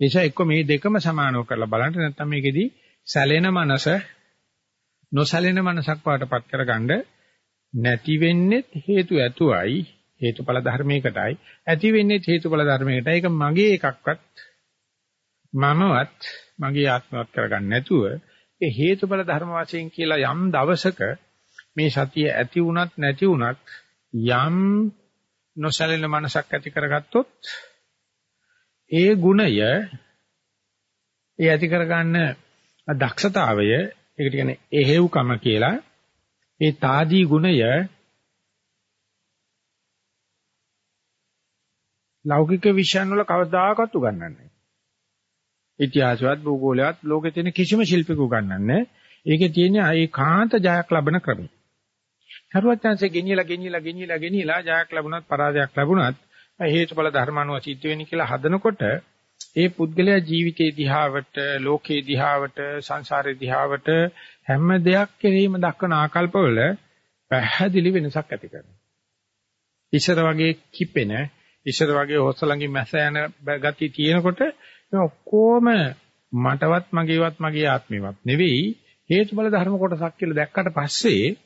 නිසා එක්ක මේ දෙකම සමානව කරලා බලන්න නැත්නම් මේකෙදි සැලෙන මනස නොසැලෙන මනසක් වාටපත් කරගන්න නැති වෙන්නේ හේතු ඇතුවයි හේතුඵල ධර්මයකටයි ඇති වෙන්නේ හේතුඵල ධර්මයකටයි ඒක මගේ එකක්වත් මමවත් මගේ ආත්මවත් කරගන්න නැතුව ඒ හේතුඵල ධර්ම වශයෙන් කියලා යම් දවසක මේ සතිය ඇති වුණත් නැති වුණත් යම් නොසැලෙන මනසක් ඇති කරගත්තොත් ඒ ගුණය ඒ ඇති කරගන්න දක්ෂතාවය ඒකට කියන්නේ එහෙව්කම කියලා ඒ తాදී ගුණය ලෞකික විෂයන් වල කවදාකවත් උගන්වන්නේ නැහැ. ඉතිහාසවත් භූගෝලයවත් ලෝකේ තියෙන කිසිම ශිල්පික උගන්වන්නේ ඒකේ තියෙන ඒකාන්ත ජයක් ලබන ක්‍රමය. සරුවත්යන්සේ ගෙනියලා ගෙනියලා ගෙනියලා ගෙනියලා ජයක් ලැබුණත් පරාජයක් ලැබුණත් හේතුඵල ධර්මණුව සිද්ධ වෙන්නේ කියලා හදනකොට ඒ පුද්ගලයා ජීවිතේ දිහාවට ලෝකේ දිහාවට සංසාරේ දිහාවට හැම දෙයක් කෙරෙහිම දක්වන ආකල්පවල පැහැදිලි වෙනසක් ඇති කරනවා. ඉස්සර වගේ කිපෙන, ඉස්සර වගේ හොස්සලංගින් මැස යන ගතිය තියෙනකොට ඔක්කොම මටවත් මගේවත් මගේ ආත්මේවත් නෙවෙයි හේතුඵල ධර්ම කොටසක් කියලා දැක්කට පස්සේ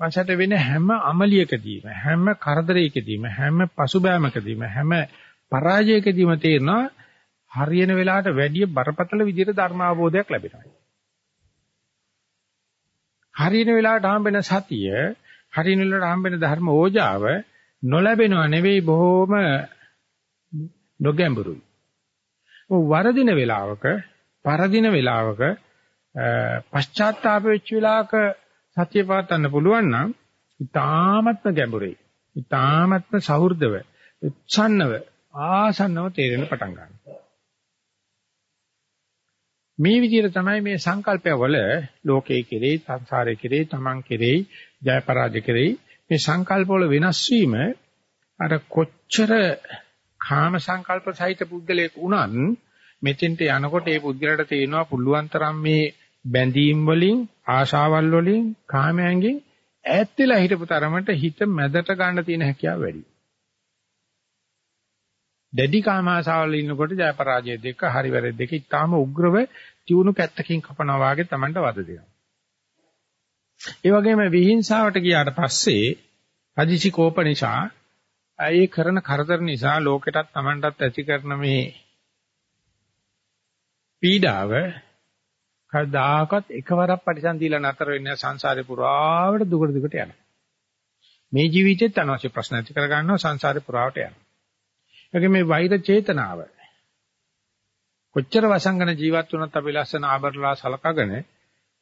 මනසට වෙන හැම අමලියකදීම හැම කරදරයකදීම හැම පසුබෑමකදීම හැම පරාජයකදීම තේරෙනවා හරියන වෙලාවට වැඩි බරපතල විදිහට ධර්ම අවබෝධයක් ලැබෙනවා. හරියන වෙලාවට හම්බෙන සතිය හරියන වෙලාවට හම්බෙන ධර්ම ඕජාව නොලැබෙනව නෙවෙයි බොහොම නොගැඹුරුයි. වරදින වෙලාවක, පරදින වෙලාවක, පශ්චාත්තාප වෙච්ච වෙලාවක සතිය පවත්වන්න පුළුවන් නම් ඊ타මත්ම ගැඹුරේ. ඊ타මත්ම සහෘදව, උත්සන්නව, ආසන්නව තේරෙන්න පටන් ගන්නවා. මේ විදිහට තමයි මේ සංකල්පයවල ලෝකයේ කෙරෙහි, සංසාරයේ කෙරෙහි, තමන් කෙරෙහි, ජය පරාජය කෙරෙහි මේ සංකල්පවල වෙනස් වීම අර කොච්චර කාම සංකල්ප සහිත පුද්ගලයෙක් වුණත් මෙතෙන්ට යනකොට ඒ පුද්ගලයාට තේරෙනවා පුළුවන් තරම් මේ බැඳීම් වලින් ආශාවල් වලින් කාමයන්ගෙන් ඈත් වෙලා හිටපු තරමට හිත මැදට ගන්න තියෙන හැකියාව වැඩි. දැඩි කාම ආශාවල් ඉන්නකොට ජය පරාජය දෙක හරි වැරදි දෙක ඊටාම උග්‍රව තියුණු පැත්තකින් කපනවා වගේ Tamanට වද දෙනවා. ඒ වගේම විහිංසාවට ගියාට පස්සේ අදිසි කෝප නිසා ඒ කරන කරදර නිසා ලෝකෙටත් Tamanටත් ඇති කරන මේ පීඩාව කවදාකවත් එකවරක් පරිසම් දීලා නතර වෙන්නේ සංසාරේ පුරාවට දුකට දුකට යනවා. මේ ජීවිතෙත් අනවශ්‍ය ප්‍රශ්න ඇති කර ගන්නවා සංසාරේ පුරාවට යනවා. ඒකේ මේ වෛර චේතනාව කොච්චර වසංගන ජීවත් වුණත් අපි ලස්සන ආභරණලා සලකගෙන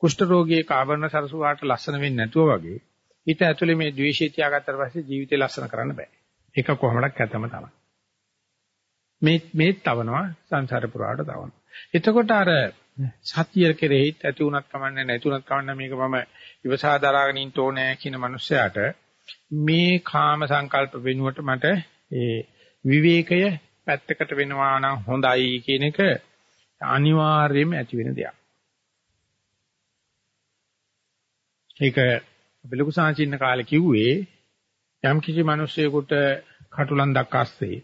කුෂ්ඨ රෝගියෙක් ආභරණ සරසුවාට ලස්සන වෙන්නේ නැතුව වගේ ඊට ඇතුලේ මේ ද්වේෂය තියාගත්තට පස්සේ ජීවිතේ ලස්සන කරන්න බෑ. ඒක කොහොමඩක් ඇතම තමයි. මේ මේ තවනවා සංසාර පුරාට තවනවා. එතකොට අර සතිය කෙරෙහිත් ඇති උනත් කමන්නේ නැති උනත් කමන්නේ මේක මම ඉවසා දරාගෙන ඉන්න ඕනේ කියන මනුස්සයාට මේ කාම සංකල්ප වෙනුවට මට ඒ විවේකය පැත්තකට වෙනවා නම් හොඳයි කියන එක අනිවාර්යයෙන්ම ඇති වෙන දෙයක්. ඒක අපි ලොකු සාචින්න කාලේ කිව්වේ යම් කිසි මිනිසෙකුට කටුලන් දක්වාස්සේ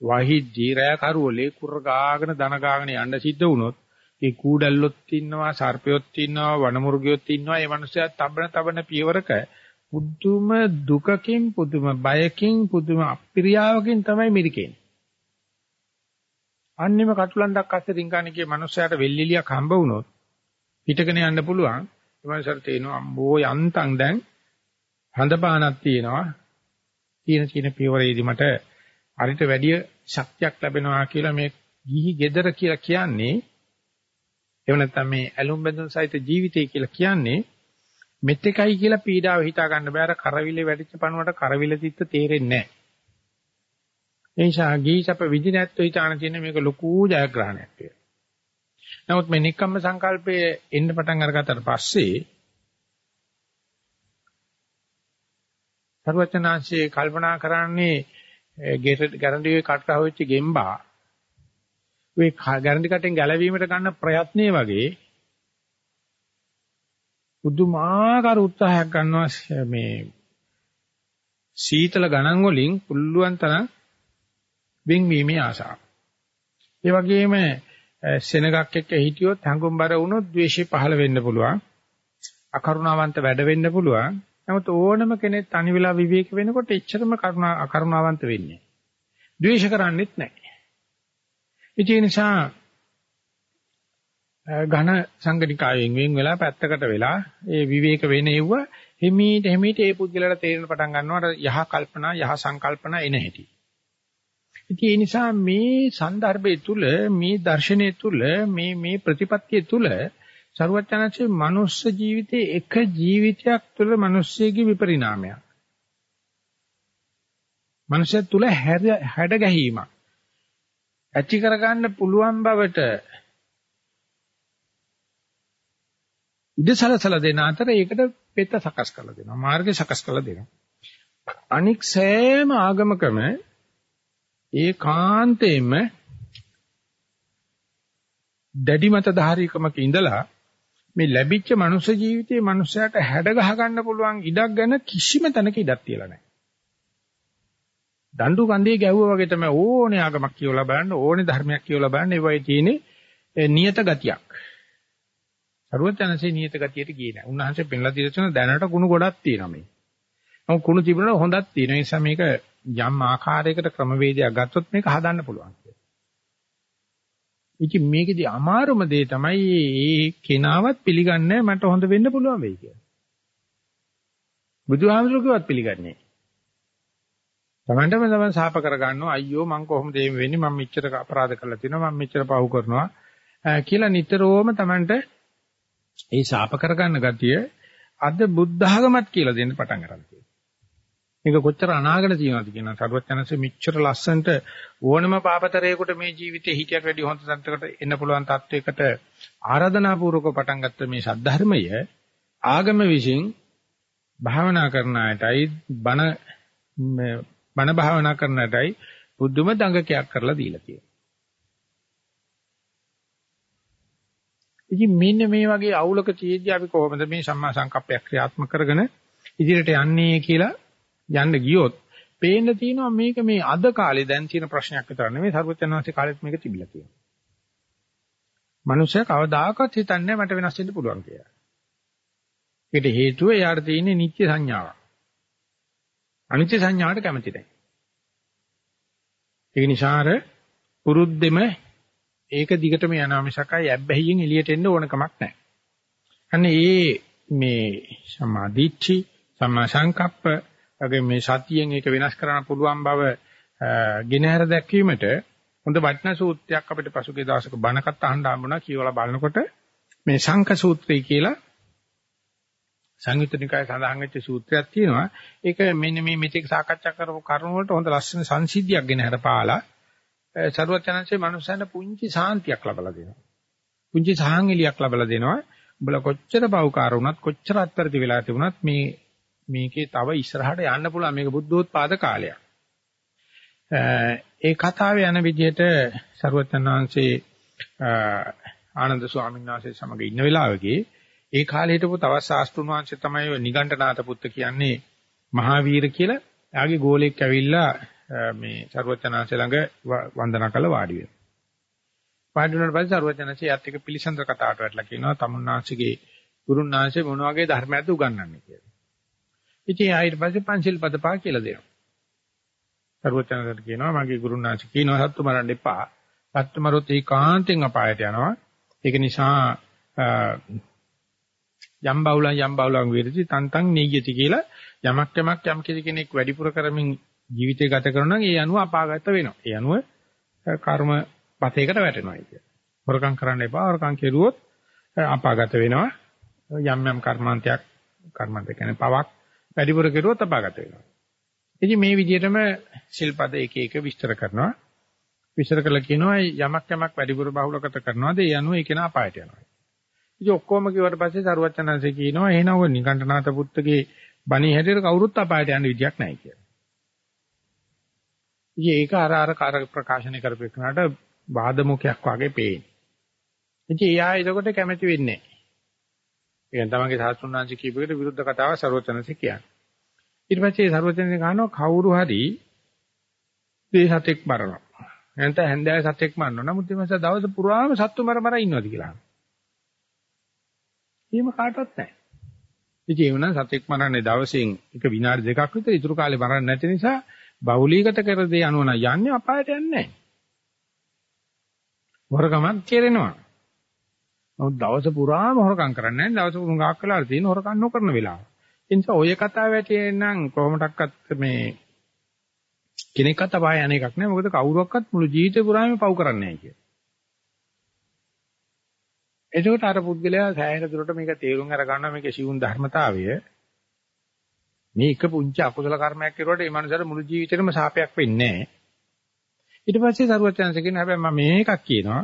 වහිද්දී රෑ කරවලේ කුර ගාගෙන දන ගාගෙන යන්න සිද්ධ වුණොත් ඒ කූඩල්ලොත් ඉන්නවා සර්පයොත් ඉන්නවා වනමුර්ගයොත් ඉන්නවා ඒ මිනිස්සයා තබන තබන පියවරක පුදුම දුකකින් පුදුම බයකින් පුදුම අප්‍රියාවකින් තමයි මිරිකෙන්නේ. අන්නෙම කටුලන් දක්වාස්සේ රින්ගානිකේ මිනිස්සයාට වෙල්ලිලියක් හම්බ වුණොත් පිටකන යන්න පුළුවන්. ඒ මිනිස්සට තේනවා අම්බෝ යන්තම් දැන්. හඳපානක් තියෙනවා. තියෙන තියෙන පියවරේදී මට අරිට වැඩි ශක්තියක් ලැබෙනවා කියලා මේ ගිහි gedara කියලා කියන්නේ එහෙම නැත්නම් මේ ඇලුම් බැඳුම් සහිත ජීවිතය කියලා කියන්නේ මෙතෙකයි කියලා පීඩාව හිතා ගන්න බෑ අර කරවිලේ වැඩිච්ච පණුවට කරවිල තිත්ත තේරෙන්නේ නැහැ. ඒ නිසා ගීසප විදි නැත්තු හිතාන තියෙන මේක ලොකු ජයග්‍රහණයක් කියලා. නමුත් මේ නික්කම්ම සංකල්පයේ එන්න පටන් අරගත්තට පස්සේ සර්වචනාංශයේ කල්පනා කරන්නේ ගැරන්ඩියේ කටක හොච්ච ගෙම්බා මේ ගැරන්ඩි කටෙන් ගැලවීමට ගන්න ප්‍රයත්නයේ වගේ පුදුමාකාර උත්සාහයක් ගන්නවා මේ සීතල ගණන් වලින් පුළුවන් තරම් වෙන්වීමේ ආසාව. ඒ වගේම සෙනගක් එක්ක හිටියොත් හඟුම්බර වුණොත් ද්වේෂය පහළ වෙන්න පුළුවන්. අකරුණාවන්ත වැඩ වෙන්න පුළුවන්. නමුත් ඕනම කෙනෙක් තනි වෙලා විවේක වෙනකොට එච්චරම කරුණා අකරුණාවන්ත වෙන්නේ නැහැ. ද්වේෂ කරන්නේත් නැහැ. ඒ නිසා ඝන සංගණිකායෙන් වෙන් වෙලා පැත්තකට වෙලා ඒ විවේක වෙන ඒව හිමීට හිමීට ඒ පුද්ගලයාට තේරෙන පටන් ගන්නවට යහ කල්පනා යහ සංකල්පනා එන හැටි. ඉතින් ඒ නිසා මේ સંદર્ભය තුල මේ දර්ශනය තුල මේ මේ ප්‍රතිපත්තිය තුල සරුවචනanse මනුස්ස ජීවිතයේ එක ජීවිතයක් තුළ මිනිස්සෙගේ විපරිණාමයක්. මනුෂ්‍ය තුළ හැඩ ගැහිීමක්. ඇති කරගන්න පුළුවන් බවට ඉදසලසල දෙන අතර ඒකට පෙත සකස් කරලා දෙනවා. මාර්ගය සකස් කරලා දෙනවා. අනික් සෑම ආගමකම ඒකාන්තයෙන්ම දැඩි මත ධාරීකමක ඉඳලා මේ ලැබිච්ච මනුෂ්‍ය ජීවිතයේ මනුෂ්‍යයාට හැඩ ගහ ගන්න පුළුවන් ඉඩක් ගැන කිසිම තැනක ඉඩක් තියලා නැහැ. දඬු කන්දේ ගැහුවා වගේ තමයි ඕනේ ආගමක් කියවලා බලන්න ඕනේ ධර්මයක් කියවලා බලන්න ඒ වගේ තියෙන්නේ නියත ගතියක්. සරුවචනසේ නියත ගතියට ගියේ නැහැ. උන්වහන්සේ පෙන්ලා දීලා තියෙන දැනට ගුණ ගොඩක් තියෙනවා මේ. නමුත් කුණු තිබුණාට හොඳක් තියෙන නිසා මේක යම් ආකාරයකට ක්‍රමවේදයක් ගත්තොත් මේක හදන්න පුළුවන් කියලා. ඉතින් මේකෙදි අමාරුම දේ තමයි මේ කෙනාවත් පිළිගන්නේ මට හොඳ වෙන්න පුළුවන් වෙයි කියලා. බුදුහාමුදුරුවෝවත් පිළිගන්නේ. තමන්ටම තමන් සාප කරගන්නවා අයියෝ මං කොහොමද මේ වෙන්නේ මම මෙච්චර අපරාධ කරලා තිනවා මම මෙච්චර පව් කරනවා කියලා නිතරම තමන්ට ඒ සාප කරගන්න ගතිය අද බුද්ධ ආගමත් කියලා දෙන්න පටන් ගන්නවා. මේක කොච්චර අනාගත තියෙනවද කියන සරුවචනසේ මෙච්චර ලස්සනට ඕනම පාපතරයකට මේ ජීවිතේ හිතියට වැඩි හොඳ තත්ත්වයකට එන්න පුළුවන් තත්ත්වයකට ආරාධනා පූර්වක පටන් ගත්ත මේ සද්ධර්මය ආගම විසින් භාවනා කරන අයටයි බණ බණ භාවනා කරන අයටයි බුදුම දඟකයක් කරලා දීලා තියෙනවා. ඉතින් මෙන්න මේ වගේ අවුලක තියෙද්දි අපි කොහොමද මේ සම්මා සංකප්පය ක්‍රියාත්මක කරගෙන ඉදිරියට යන්නේ කියලා යන්න ගියොත් පේන්න තියෙනවා මේක මේ අද කාලේ දැන් තියෙන ප්‍රශ්නයක් විතර නෙමෙයි සර්වඥාන්සේ කාලෙත් මේක තිබිලා තියෙනවා. මනුෂ්‍ය කවදාකවත් හිතන්නේ මට වෙනස් වෙන්න පුළුවන් කියලා. ඒකට හේතුව එයාට තියෙන්නේ නිත්‍ය සංඥාවක්. අනිත්‍ය සංඥාවට කැමති නැහැ. ඒ නිසා අර පුරුද්දෙම ඒක දිගටම යනවා මිසකයි ඇබ්බැහියෙන් එළියට එන්න ඕන කමක් නැහැ. අන්න ඒ මේ සමාධිච්චි සම්මා සංකප්ප වගේ මේ සතියෙන් ඒක වෙනස් කරන්න පුළුවන් බව ගෙනහැර දැක්වීමට හොඳ වටිනා සූත්‍රයක් අපිට පසුගිය දවසක බණකට අහන්න හම්බුණා කියවලා බලනකොට මේ සංක සූත්‍රය කියලා සංයුත්ත නිකායේ සඳහන් වෙච්ච සූත්‍රයක් තියෙනවා. ඒක මෙන්න මේ මෙතෙක් සාකච්ඡා කරපු කරුණු වලට හොඳ ලස්සන සංසිද්ධියක් ගෙන හරපාලා සරුවචනන්සේ මනුස්සයන්ට පුංචි සාන්තියක් ලබලා දෙනවා. පුංචි සාහංගලියක් ලබලා දෙනවා. උඹලා කොච්චර පව්කාර වුණත් කොච්චර අත්තරදි වෙලා තිබුණත් මේ මේකේ තව ඉස්සරහට යන්න පුළුවන් මේක බුද්ධෝත්පාද කාලයක්. ඒ කතාවේ යන විදිහට සරුවචන් වහන්සේ ආනන්ද ස්වාමීන් වහන්සේ සමග ඉන්න වෙලාවකේ ඒ කාලේ හිටපු තවත් ශාස්ත්‍රුන් වහන්සේ තමයි ඔය නිගණ්ඨනාත පුත්ත කියන්නේ මහාවීර කියලා. එයාගේ ගෝලෙක් ඇවිල්ලා මේ සරුවචනාංශ ළඟ වන්දනා කළ වාඩි වෙනවා. වාඩි වුණාට පස්සේ සරුවචනාංශය යත් එක පිළිසඳර කතාවට වැටලා කියනවා තමුන්නාංශගේ ගුරුන්නාංශේ මොන වගේ ධර්මයක්ද උගන්වන්නේ කියලා. ඉතින් ආයෙත් පස්සේ පංචිල් පද පහ කියලා දෙනවා. ਸਰවඥාන්සේට කියනවා මගේ ගුරුන්නාංශ කියනවා සත්තු මරන්න එපා. සත්තු මරොත් ඒකාන්තෙන් අපායට යනවා. ඒක නිසා යම් බවුලන් යම් බවුලන් වේරති තන්තං නීයති කියලා යමක් යමක් යම් කෙනෙක් වැඩිපුර කරමින් ජීවිතය ගත කරනවා නම් ඒ අනුව අපාගත වෙනවා. ඒ අනුව කර්ම පතේකට වැටෙනවා කියන්නේ. හොරකම් කරන්න එපා. හොරකම් කෙරුවොත් අපාගත වෙනවා. යම් යම් කර්මාන්තයක් කර්මාන්ත කියන්නේ පවක් වැඩිපුර කෙරුවොත් අපාගත වෙනවා. ඉතින් මේ විදිහටම ශිල්පද එක එක විස්තර කරනවා. විස්තර කළා කියනවා යමක් යමක් වැඩිපුර බහුලකත කරනවාද ඒ අනුව ඒක නා අපායට යනවා. ඉතින් ඔක්කොම කිව්වට පස්සේ සරුවචනන්සේ කියනවා එහෙනම් ඔය නිකණ්ඨනාත පුත්තගේ බණී හැටියට කවුරුත් අපායට යන්න විදියක් නැහැ කියලා. ඉතින් ඒක අර අර කාර ප්‍රකාශනය කරපෙන්නාට වාදමුඛයක් වගේ පේන්නේ. ඉතින් එයා එතකොට කැමති වෙන්නේ නැහැ. ඒ තමන්ගේ සාස්ත්‍රුණාංශ කීපයකට විරුද්ධ කතාව සරුවචනන්සේ කියන්නේ. ඊට පස්සේ සරුවචනන්සේ කහනවා කවුරු හරි මේ සතෙක් මරනවා. නැත්නම් හැන්දෑවේ සතෙක් මරනවා. නමුත් මේ මාස දවස පුරාම සත්තු මර මර ඉන්නවද කියලා. එහෙම කාටවත් නැහැ. ඉතින් ඒ වුණා සතෙක් මරන්නේ දවසෙන් එක විනාඩි දෙකක් විතර ඉතුරු කාලේ මරන්නේ නැති නිසා බහුලීගත කර දේ අනුව යන්නේ අපායට යන්නේ නැහැ. හොරකමක් කෙරෙනවා. නමුත් දවස පුරාම හොරකම් කරන්නේ නැහැ. දවස පුරාම කලාලා තියෙන හොරකම් නොකරන වෙලාව. ඒ නිසා ඔය කතාව ඇටියෙන්නම් කොහොමඩක්වත් මේ කෙනෙක්වත් අපාය යන එකක් නෑ. මොකද කවුරුවක්වත් මුළු ජීවිතේ පුරාම පව් කරන්නේ නැහැ කියලා. එතකොට අර පුද්ගලයා සෑහෙන දුරට මේක තේරුම් අර ගන්නවා මේකේ සිවුන් ධර්මතාවය මේ එක පුංචි අකුසල කර්මයක් කරුවට ඒ මනුස්සයාට මුළු ජීවිතේම සාපයක් වෙන්නේ නැහැ. ඊට පස්සේ සරුවචනස කියන හැබැයි මම මේකක් කියනවා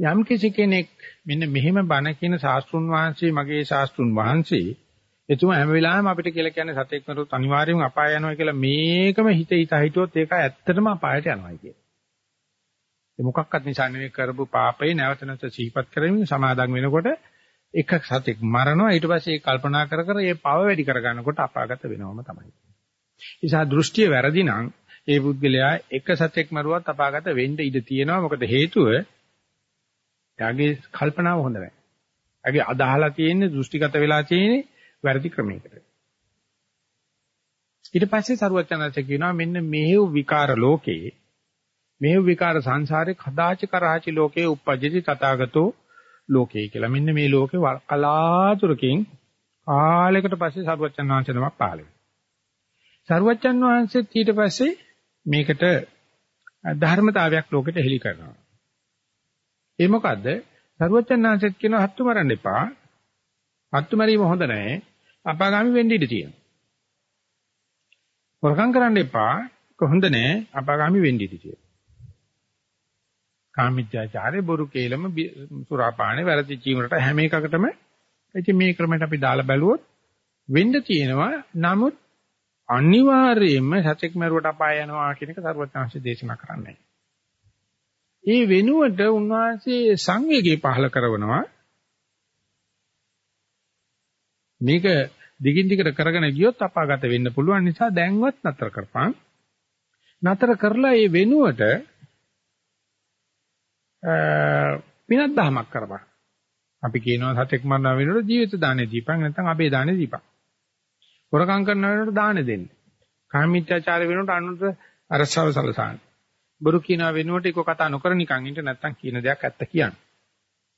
යම් කිසි කෙනෙක් මෙන්න මෙහෙම බණ කියන ශාස්ත්‍රුන් වහන්සේ මගේ ශාස්ත්‍රුන් වහන්සේ එතුමා හැම වෙලාවෙම අපිට කියලා කියන්නේ සතෙක් මරුත් අනිවාර්යයෙන්ම අපාය යනවා කියලා මේකම හිත හිත හිතුවොත් ඒක ඇත්තටම අපායට යනවා කියන. ඒ මොකක්වත් නිසා නෙවෙයි කරපු පාපේ නැවත නැවත සිහිපත් කරමින් සමාදන් වෙනකොට එක සතෙක් මරනවා ඊට පස්සේ ඒක කල්පනා කර කර ඒ පව වැඩි කරගන්නකොට අපාගත වෙනවම තමයි. නිසා දෘෂ්ටිය වැරදි නම් ඒ පුද්ගලයා එක සතෙක් මරුවත් අපාගත වෙන්න ඉඩ තියෙනවා මොකද හේතුව එයාගේ කල්පනාව හොඳ නැහැ. එයාගේ අදහලා තියෙන්නේ දෘෂ්ටිගත වෙලා තියෙන්නේ වැරදි ක්‍රමයකට. ඊට පස්සේ සරුවචනanse කියනවා මෙන්න මෙහෙව් විකාර ලෝකේ මෙහෙව් විකාර සංසාරේ කදාච කරාචි ලෝකේ උපජ්ජති තථාගතෝ ලෝකේ කියලා. මෙන්න මේ ලෝකේ කලාතුරකින් කාලයකට පස්සේ සරුවචන් වහන්සේ නමක් පහළ වෙනවා. සරුවචන් වහන්සේත් ඊට පස්සේ මේකට ධර්මතාවයක් ලෝකෙට හෙළි කරනවා. ඒ මොකද්ද? සරුවචන් වහන්සේත් කියනවා හත්තු මරන්න එපා. හත්තු මරීම හොඳ නැහැ. අපාගාමි වෙන්න ඉඩ තියෙනවා. හොරකම් කරන්න එපා. කොහොඳ නැහැ. අපාගාමි වෙන්න ඉඩ තියෙනවා. කාමීත්‍යාචාරේ බොරු කේලම සුරාපානේ වැරදි ජීවිතයට හැම එකකටම ඉතින් මේ ක්‍රමයට අපි දාලා බැලුවොත් වෙන්න තියෙනවා නමුත් අනිවාර්යයෙන්ම සත්‍යක් මරුවට අපාය යනවා කියන එක සර්වඥාන්සේ දේශනා කරන්නේ. ඒ වෙනුවට උන්වහන්සේ සංවේගය පහල කරනවා මේක දිගින් දිගට කරගෙන ගියොත් අපාගත වෙන්න පුළුවන් නිසා දැන්වත් නතර කරපන්. නතර කරලා ඒ වෙනුවට පිනක් දහමක් කරපන්. අපි කියනවා සතෙක් මරන වෙනකොට ජීවිත දාණය දීපන් නැත්නම් අපේ දාණය දීපන්. හොරකම් කරන වෙනකොට දාණය දෙන්න. කාමීත්‍යාචාර වෙනකොට අනුන්ට අරසව සලසන්න. බොරු කියන වෙනුවට එක කතා නොකර නිකන් ඉන්න නැත්නම් කියන දෙයක් ඇත්ත කියන්න.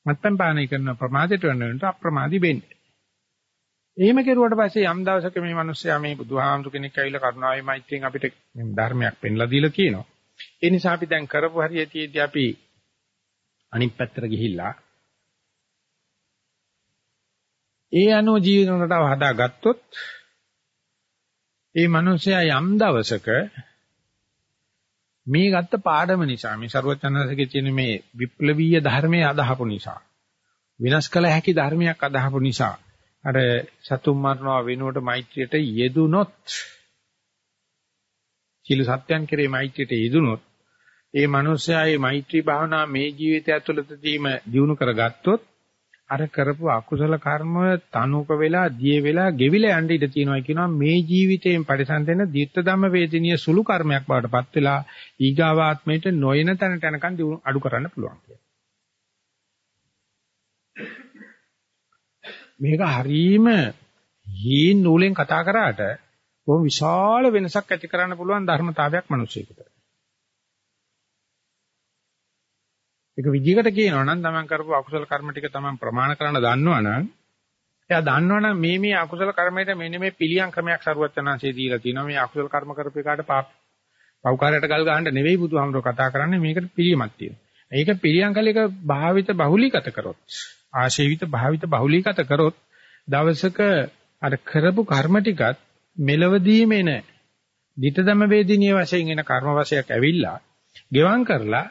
නැත්නම් පානයි කරන ප්‍රමාදයට වෙන වෙනකොට අප්‍රමාදී වෙන්න. එහෙම කෙරුවට පස්සේ යම් දවසක මේ මිනිස්සයා මේ බුදුහාමුදුර කෙනෙක් ඇවිල්ලා කරුණාවේ මෛත්‍රියෙන් අපිට ධර්මයක් පෙන්ලා දීලා කියනවා. ඒ නිසා අපි දැන් කරපු හරියටදී අපි අනිත් පැත්තට ගිහිල්ලා ඒ අනුව ජීවන රටාව හදාගත්තොත් ඒ මිනිසයා යම් දවසක මේ ගත්ත පාඩම නිසා මේ ਸਰවඥාන්සේගේ තියෙන මේ විප්ලවීය ධර්මයේ අදහපු නිසා විනාශ කළ හැකි ධර්මයක් අදහපු නිසා අර සතුම් මරනවා වෙනුවට මෛත්‍රියට යෙදුනොත් සියලු සත්‍යයන් කෙරේ මෛත්‍රියට යෙදුනොත් ඒ මනුස්සයා මේ මෛත්‍රී භාවනා මේ ජීවිතය ඇතුළතදීම දිනු කරගත්තොත් අර කරපු අකුසල කර්ම තනුක වෙලා දිය වෙලා ගෙවිලා යන්න ඉඩ තියෙනවා කියනවා මේ ජීවිතයෙන් පරිසන්තෙන දීර්ථ ධම්ම වේදිනිය සුළු කර්මයක් බවට පත් වෙලා ඊගාවාත්මයට නොයන තැනට යනකන් අඩු කරන්න පුළුවන් කියලා. මේක හරීම හීන් නූලෙන් කතා කරාට බොහොම විශාල වෙනසක් ඇති කරන්න පුළුවන් ධර්මතාවයක් මිනිසෙකුට. ඒක විදිහකට කියනවා නම් තමන් කරපු අකුසල කර්ම ටික තමන් ප්‍රමාණ කරන්න දන්නවනම් එයා දන්නවනම් මේ මේ අකුසල කර්මයට මෙන්න මේ පිළියම් ක්‍රමයක් සරුවචනාංශයේ දීලා තියෙනවා මේ අකුසල කර්ම කරපු එකාට පව්කාරයට ගල් ගහන්න නෙවෙයි බුදුහාමුදුරුවෝ කතා කරන්නේ. මේකට පිළියමක් තියෙනවා. ඒක පිළියම් කලයක භාවිත බහුලීගත කරොත් ආශේවිත භාවිත බහුලීගත කරොත් දවසක අර කරපු කර්ම ටිකත් මෙලවදීම එන ditthදම වේදිනිය වශයෙන් එන කර්ම වශයක් ඇවිල්ලා ගෙවම් කරලා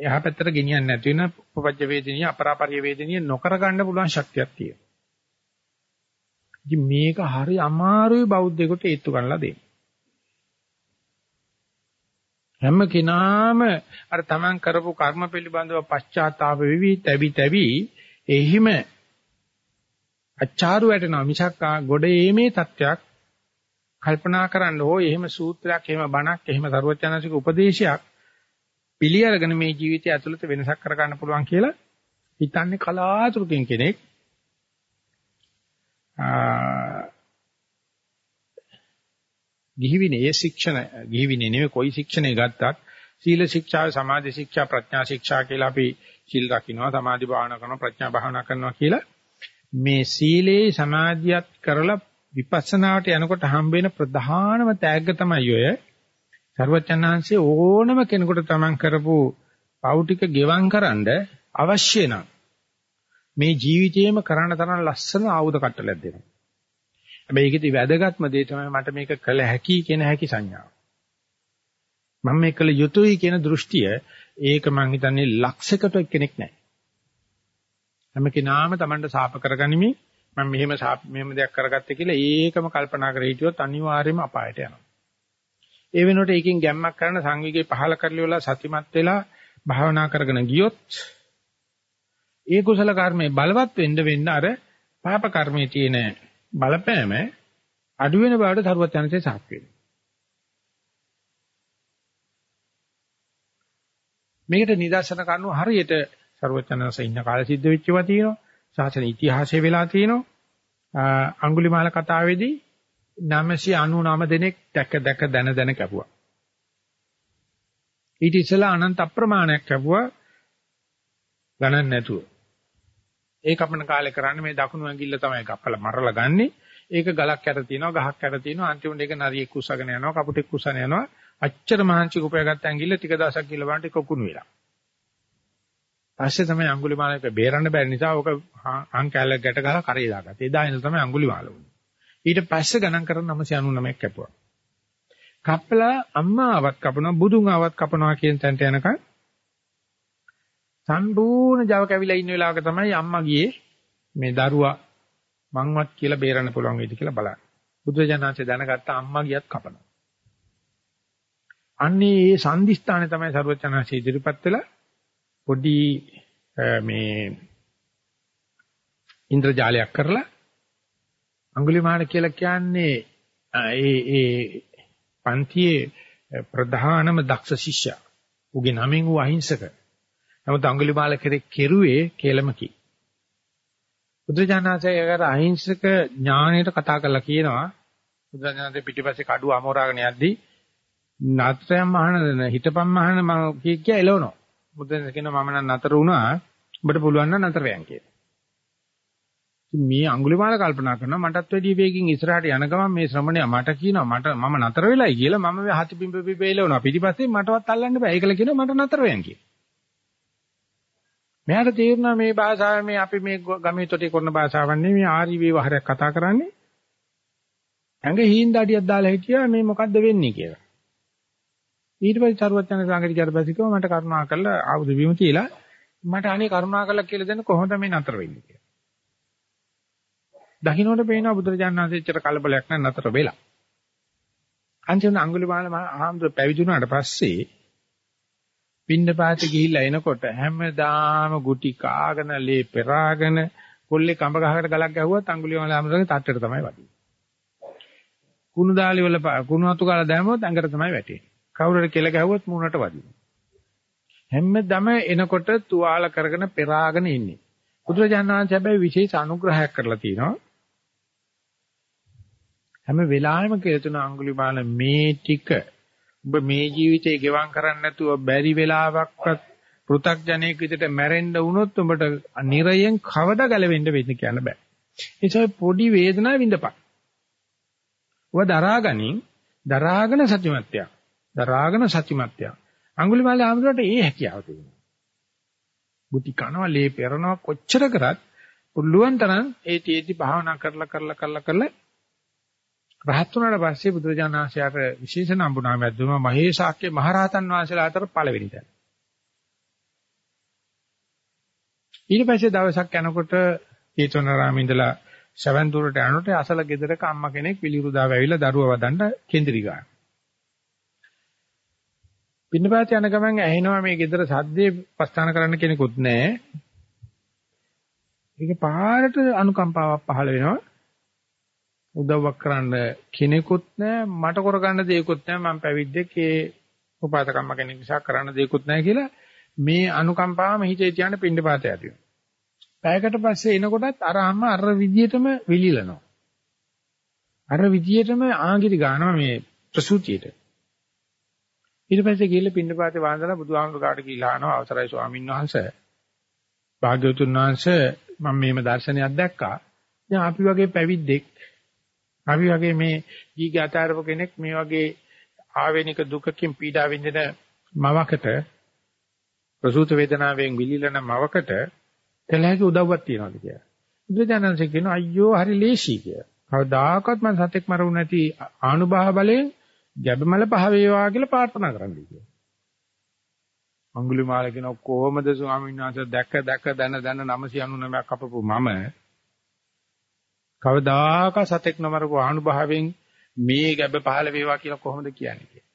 එහා පැත්තට ගෙනියන්නේ නැති වෙන උපපජ්ජ වේදිනිය අපරාපරිය වේදිනිය නොකර ගන්න පුළුවන් ශක්තියක් තියෙනවා. ඉතින් මේක හරි අමාරුයි බෞද්ධයෙකුට ඒත්තු ගන්නලා දෙන්න. හැම කෙනාම අර තමන් කරපු කර්ම පිළිබඳව පශ්චාත්තාප වෙවි තැවි තැවි එහිම අච්චාරු වැටෙනවා මිසක් ගොඩ ඒමේ තත්වයක් කල්පනා කරන්න ඕ එහෙම සූත්‍රයක් එහෙම බණක් එහෙම සරුවචනසික උපදේශයක් පිළි අරගෙන මේ ජීවිතය ඇතුළත වෙනසක් කර ගන්න පුළුවන් කියලා හිතන්නේ කලාතුරකින් කෙනෙක්. ගිහිවිනේ ශික්ෂණ ගිහිවිනේ නෙවෙයි කොයි ශික්ෂණේ ගත්තත් සීල ශික්ෂා සමාධි ශික්ෂා ප්‍රඥා ශික්ෂා කියලා අපි සිල් රකින්නවා සමාධි භාවනා කරනවා ප්‍රඥා භාවනා කරනවා කියලා. මේ සීලේ සමාධියත් කරලා විපස්සනාවට යනකොට හම්බ වෙන ප්‍රධානම තෑග්ග තමයි ඔය සර්වචන්නාංශයේ ඕනම කෙනෙකුට තමන් කරපු පව් ටික ගෙවම් කරන්න අවශ්‍ය නම් මේ ජීවිතේම කරන්න තරම් ලස්සන ආයුධ කට්ටලයක් දෙනවා. හැබැයි ඒකෙදි වැදගත්ම දේ තමයි මට මේක කළ හැකි කියන හැකි සංඥාව. මම මේක කළ යුතුයි කියන දෘෂ්ටිය ඒක මං හිතන්නේ ලක්ෂයකට කෙනෙක් නැහැ. හැම කෙනාම Tamanට සාප කරගනිමින් මම මෙහෙම මෙහෙම දෙයක් කරගත්තේ කියලා ඒකම කල්පනා කර හිටියොත් අනිවාර්යයෙන්ම අපායට යනවා. ඒ වෙනුවට ඒකෙන් ගැම්මක් කරන සංවිගේ පහල කරලිවලා සතිමත් වෙලා භාවනා කරගෙන ගියොත් ඒ කුසල කර්මයේ බලවත් වෙන්න වෙන්න අර පාප කර්මයේ තියෙන බලපෑම අඩු වෙන බවට තරුවත් යනසේ සාක් වෙනවා. මේකට නිදර්ශන කරුණු හරියට ਸਰවචනස ඉන්න කාලේ සිද්ධ වෙච්ච ඒවා තියෙනවා. ශාසන ඉතිහාසයේ වෙලා තියෙනවා. අඟුලිමාල කතාවේදී 999 දෙනෙක් දැක දැක දන දන කැපුවා. ඊට ඉස්සෙල්ලා අනන්ත අප්‍රමාණයක් කැපුවා ගණන් නැතුව. ඒක අපන කාලේ කරන්නේ මේ දකුණු ඇඟිල්ල තමයි කපලා මරලා ගන්නෙ. ඒක ගලක් යට තියෙනවා ගහක් යට තියෙනවා අන්තිමට ඒක නරියෙක් කුස්සගෙන යනවා කපුටෙක් කුස්සගෙන යනවා. අච්චර මහන්සි කුපයගත්ත ඇඟිල්ල ටික දවසක් කියලා බලන්න ටික කුණු වෙලා. පස්සේ තමයි අඟුලිමාලක බේරන්න බැරි නිසා ඕක අංකැලක් ගැට ගහලා කරේ දාගත්තා. එදා ඉඳන් තමයි අඟුලිමාල වුනේ. ඊට පස්සේ ගණන් කරන 999ක් කැපුවා. කප්පලා අම්මා ආවත් කපනවා බුදුන් ආවත් කපනවා කියන තැනට යනකම් සම්පූර්ණ Java කැවිලා ඉන්න වෙලාවක තමයි අම්මා ගියේ මේ දරුවා මංවත් කියලා බේරන්න පුළුවන් වේද කියලා බලන්න. බුදුජානනාංශය දැනගත්ත අම්මා ගියත් කපනවා. අන්නේ මේ සංදිස්ථානේ තමයි සරුවචනාංශය ඉදිරිපත් වෙලා පොඩි මේ ඉන්ද්‍රජාලයක් කරලා අඟුලිමාල කියලා කියන්නේ ඒ ඒ පන්තියේ ප්‍රධානම දක්ෂ ශිෂ්‍යයා. උගේ නමින් ඌ අහිංසක. නමුත් අඟුලිමාල කෙරේ කෙරුවේ කේලමකි. බුදුජානනාථයකට අහිංසක ඥාණයට කතා කරලා කියනවා බුදුජානනාථේ පිටිපස්සේ කඩුව අමෝරාගෙන යද්දී නතරයන් මහන හිටපම් මහන මම කිය කිය එලවනවා. බුදුන් කියනවා මම නම් නතර වුණා. ඔබට පුළුවන් නම් නතර වෙයන් කියලා. මේ අඟුලිමාල කල්පනා කරනවා මටත් වැඩි වේගින් ඉස්සරහට යන ගමන් මේ ශ්‍රමණයා මට කියනවා මට මම නතර වෙලයි කියලා මම මේ හති පිඹ පිඹ එලවනවා පිටිපස්සේ මටවත් අල්ලන්න බෑ ඒකල කියනවා මට නතර වෙයන් කියලා. මෙයාට තේරුණා මේ භාෂාව මේ අපි මේ ගමේ තොටේ කරන භාෂාවක් නෙමෙයි ආරි ව්‍යවහාරයක් කතා කරන්නේ. ඇඟ හීන්දාඩියක් දාලා හිටියා මේ මොකද්ද වෙන්නේ කියලා. ඊට පස්සේ චරවත්තන සංගති කරපස්සේ කිව්වා මට කරුණා කරලා ආයුධ බිම තියලා මට අනේ කරුණා කරලා කියලා දෙන්න කොහොමද මේ නතර වෙන්නේ කියලා. දකින්නට පේනවා බුදුරජාණන් වහන්සේච්චර කලබලයක් නැ නතර වෙලා. අන්තිම අඟුලිමාල මහාම්දුර පැවිදුණාට පස්සේ පින්නපාත ගිහිල්ලා එනකොට හැමදාම ගුටි කාගෙන ලේ පෙරාගෙන කොල්ලේ කඹ ගහකට ගලක් ගැහුවත් අඟුලිමාල හැමදාම තට්ටේට තමයි වදින්නේ. කුණු දාලි වල කුණු අතු කාලා දැම්මොත් ඇඟට තමයි වැටෙන්නේ. කවුරුහරි කෙල ගැහුවොත් මූණට වදිනවා. හැමදාම එනකොට තුවාල කරගෙන පෙරාගෙන ඉන්නේ. බුදුරජාණන් වහන්සේ හැබැයි විශේෂ අනුග්‍රහයක් කරලා තියෙනවා. හැම වෙලාවෙම කියලා තුන අඟුලිමාල මේ ටික ඔබ මේ ජීවිතේ ගෙවම් කරන්න නැතුව බැරි වෙලාවක්වත් පෘ탁ජනෙක් විදිහට මැරෙන්න වුණොත් උඹට නිරයෙන් කවදා ගැලවෙන්න වෙන්නේ කියන්න බෑ. ඒ නිසා පොඩි වේදනාවක් විඳපන්. ඔබ දරාගනින් දරාගෙන සත්‍යමත්ය. දරාගෙන සත්‍යමත්ය. අඟුලිමාල ආමරට ඒ හැකියාව තියෙනවා. බුද්ධි කනවා ලේ පෙරනවා කොච්චර කරත් පුළුවන් තරම් ඒ තීටි භාවනා කරලා කරලා කරලා කරලා රහත් වුණාට පස්සේ බුදුරජාණන් වහන්සේට විශේෂ නම්බුනාමයක් දුන්නා මහේශාක්‍ය මහරහතන් වහන්සේලා අතර පළවෙනි තැන. ඊට පස්සේ දවසක් යනකොට චේතනාරාමේ ඉඳලා සවන් දුරට යනකොට අසල ගෙදරක අම්මා කෙනෙක් පිළිරුදාව ඇවිල්ලා දරුවා වදන්න කේන්ද්‍රී ගන්න. පින්නපාත යන ගමන් ඇහෙනවා මේ ගෙදර සද්දේ පස්තාන කරන්න කෙනෙකුත් නැහැ. ඒක පාරට අනුකම්පාවක් පහළ වෙනවා. උදව්වක් කරන්න කෙනෙකුත් නැහැ මට කරගන්න දෙයක්වත් නැහැ මම පැවිද්දෙක් ඒ උපාසකම්ම කෙනෙක් නිසා කරන්න දෙයක්වත් නැහැ කියලා මේ අනුකම්පාවම හිතේ තියන්න පින්නපාත ඇති වෙනවා. පැයකට පස්සේ එනකොටත් අර අම්ම අර විදියටම විලිලනවා. අර විදියටම ආගිරි ගන්නවා මේ ප්‍රසූතියට. ඊට පස්සේ ගිහිල්ලා පින්නපාතේ වන්දනා බුදුහාමුදුර කාට කියලා අහනවා අවසරයි ස්වාමීන් වහන්සේ. භාග්‍යවතුන් වහන්සේ මම මේම දර්ශනයක් දැක්කා. දැන් අපි වගේ පැවිද්දෙක් අපි වගේ මේ ජීගත අතාරපු කෙනෙක් මේ වගේ ආවේනික දුකකින් පීඩා විඳින මවකට ප්‍රසූත වේදනාවෙන් විලිලන මවකට කලහක උදව්වක් තියනවාද කියලා. බුදුජානන්සේ කියනවා අයියෝ හරි ලේසි කියලා. කවදාකවත් මම සතෙක් මරුනේ නැති ආනුභාව බලයෙන් ගැබමල පහ වේවා කියලා ප්‍රාර්ථනා කරන්නයි කියලා. අඟුලිමාල කියන කොහොමද ස්වාමීන් වහන්සේ දැක දැක දන දන 999ක් අපපු මම කවදාක සතෙක් නොමරපු ආනුභාවයෙන් මේ ගැබ පහළ වේවා කියලා කොහොමද කියන්නේ කියලා.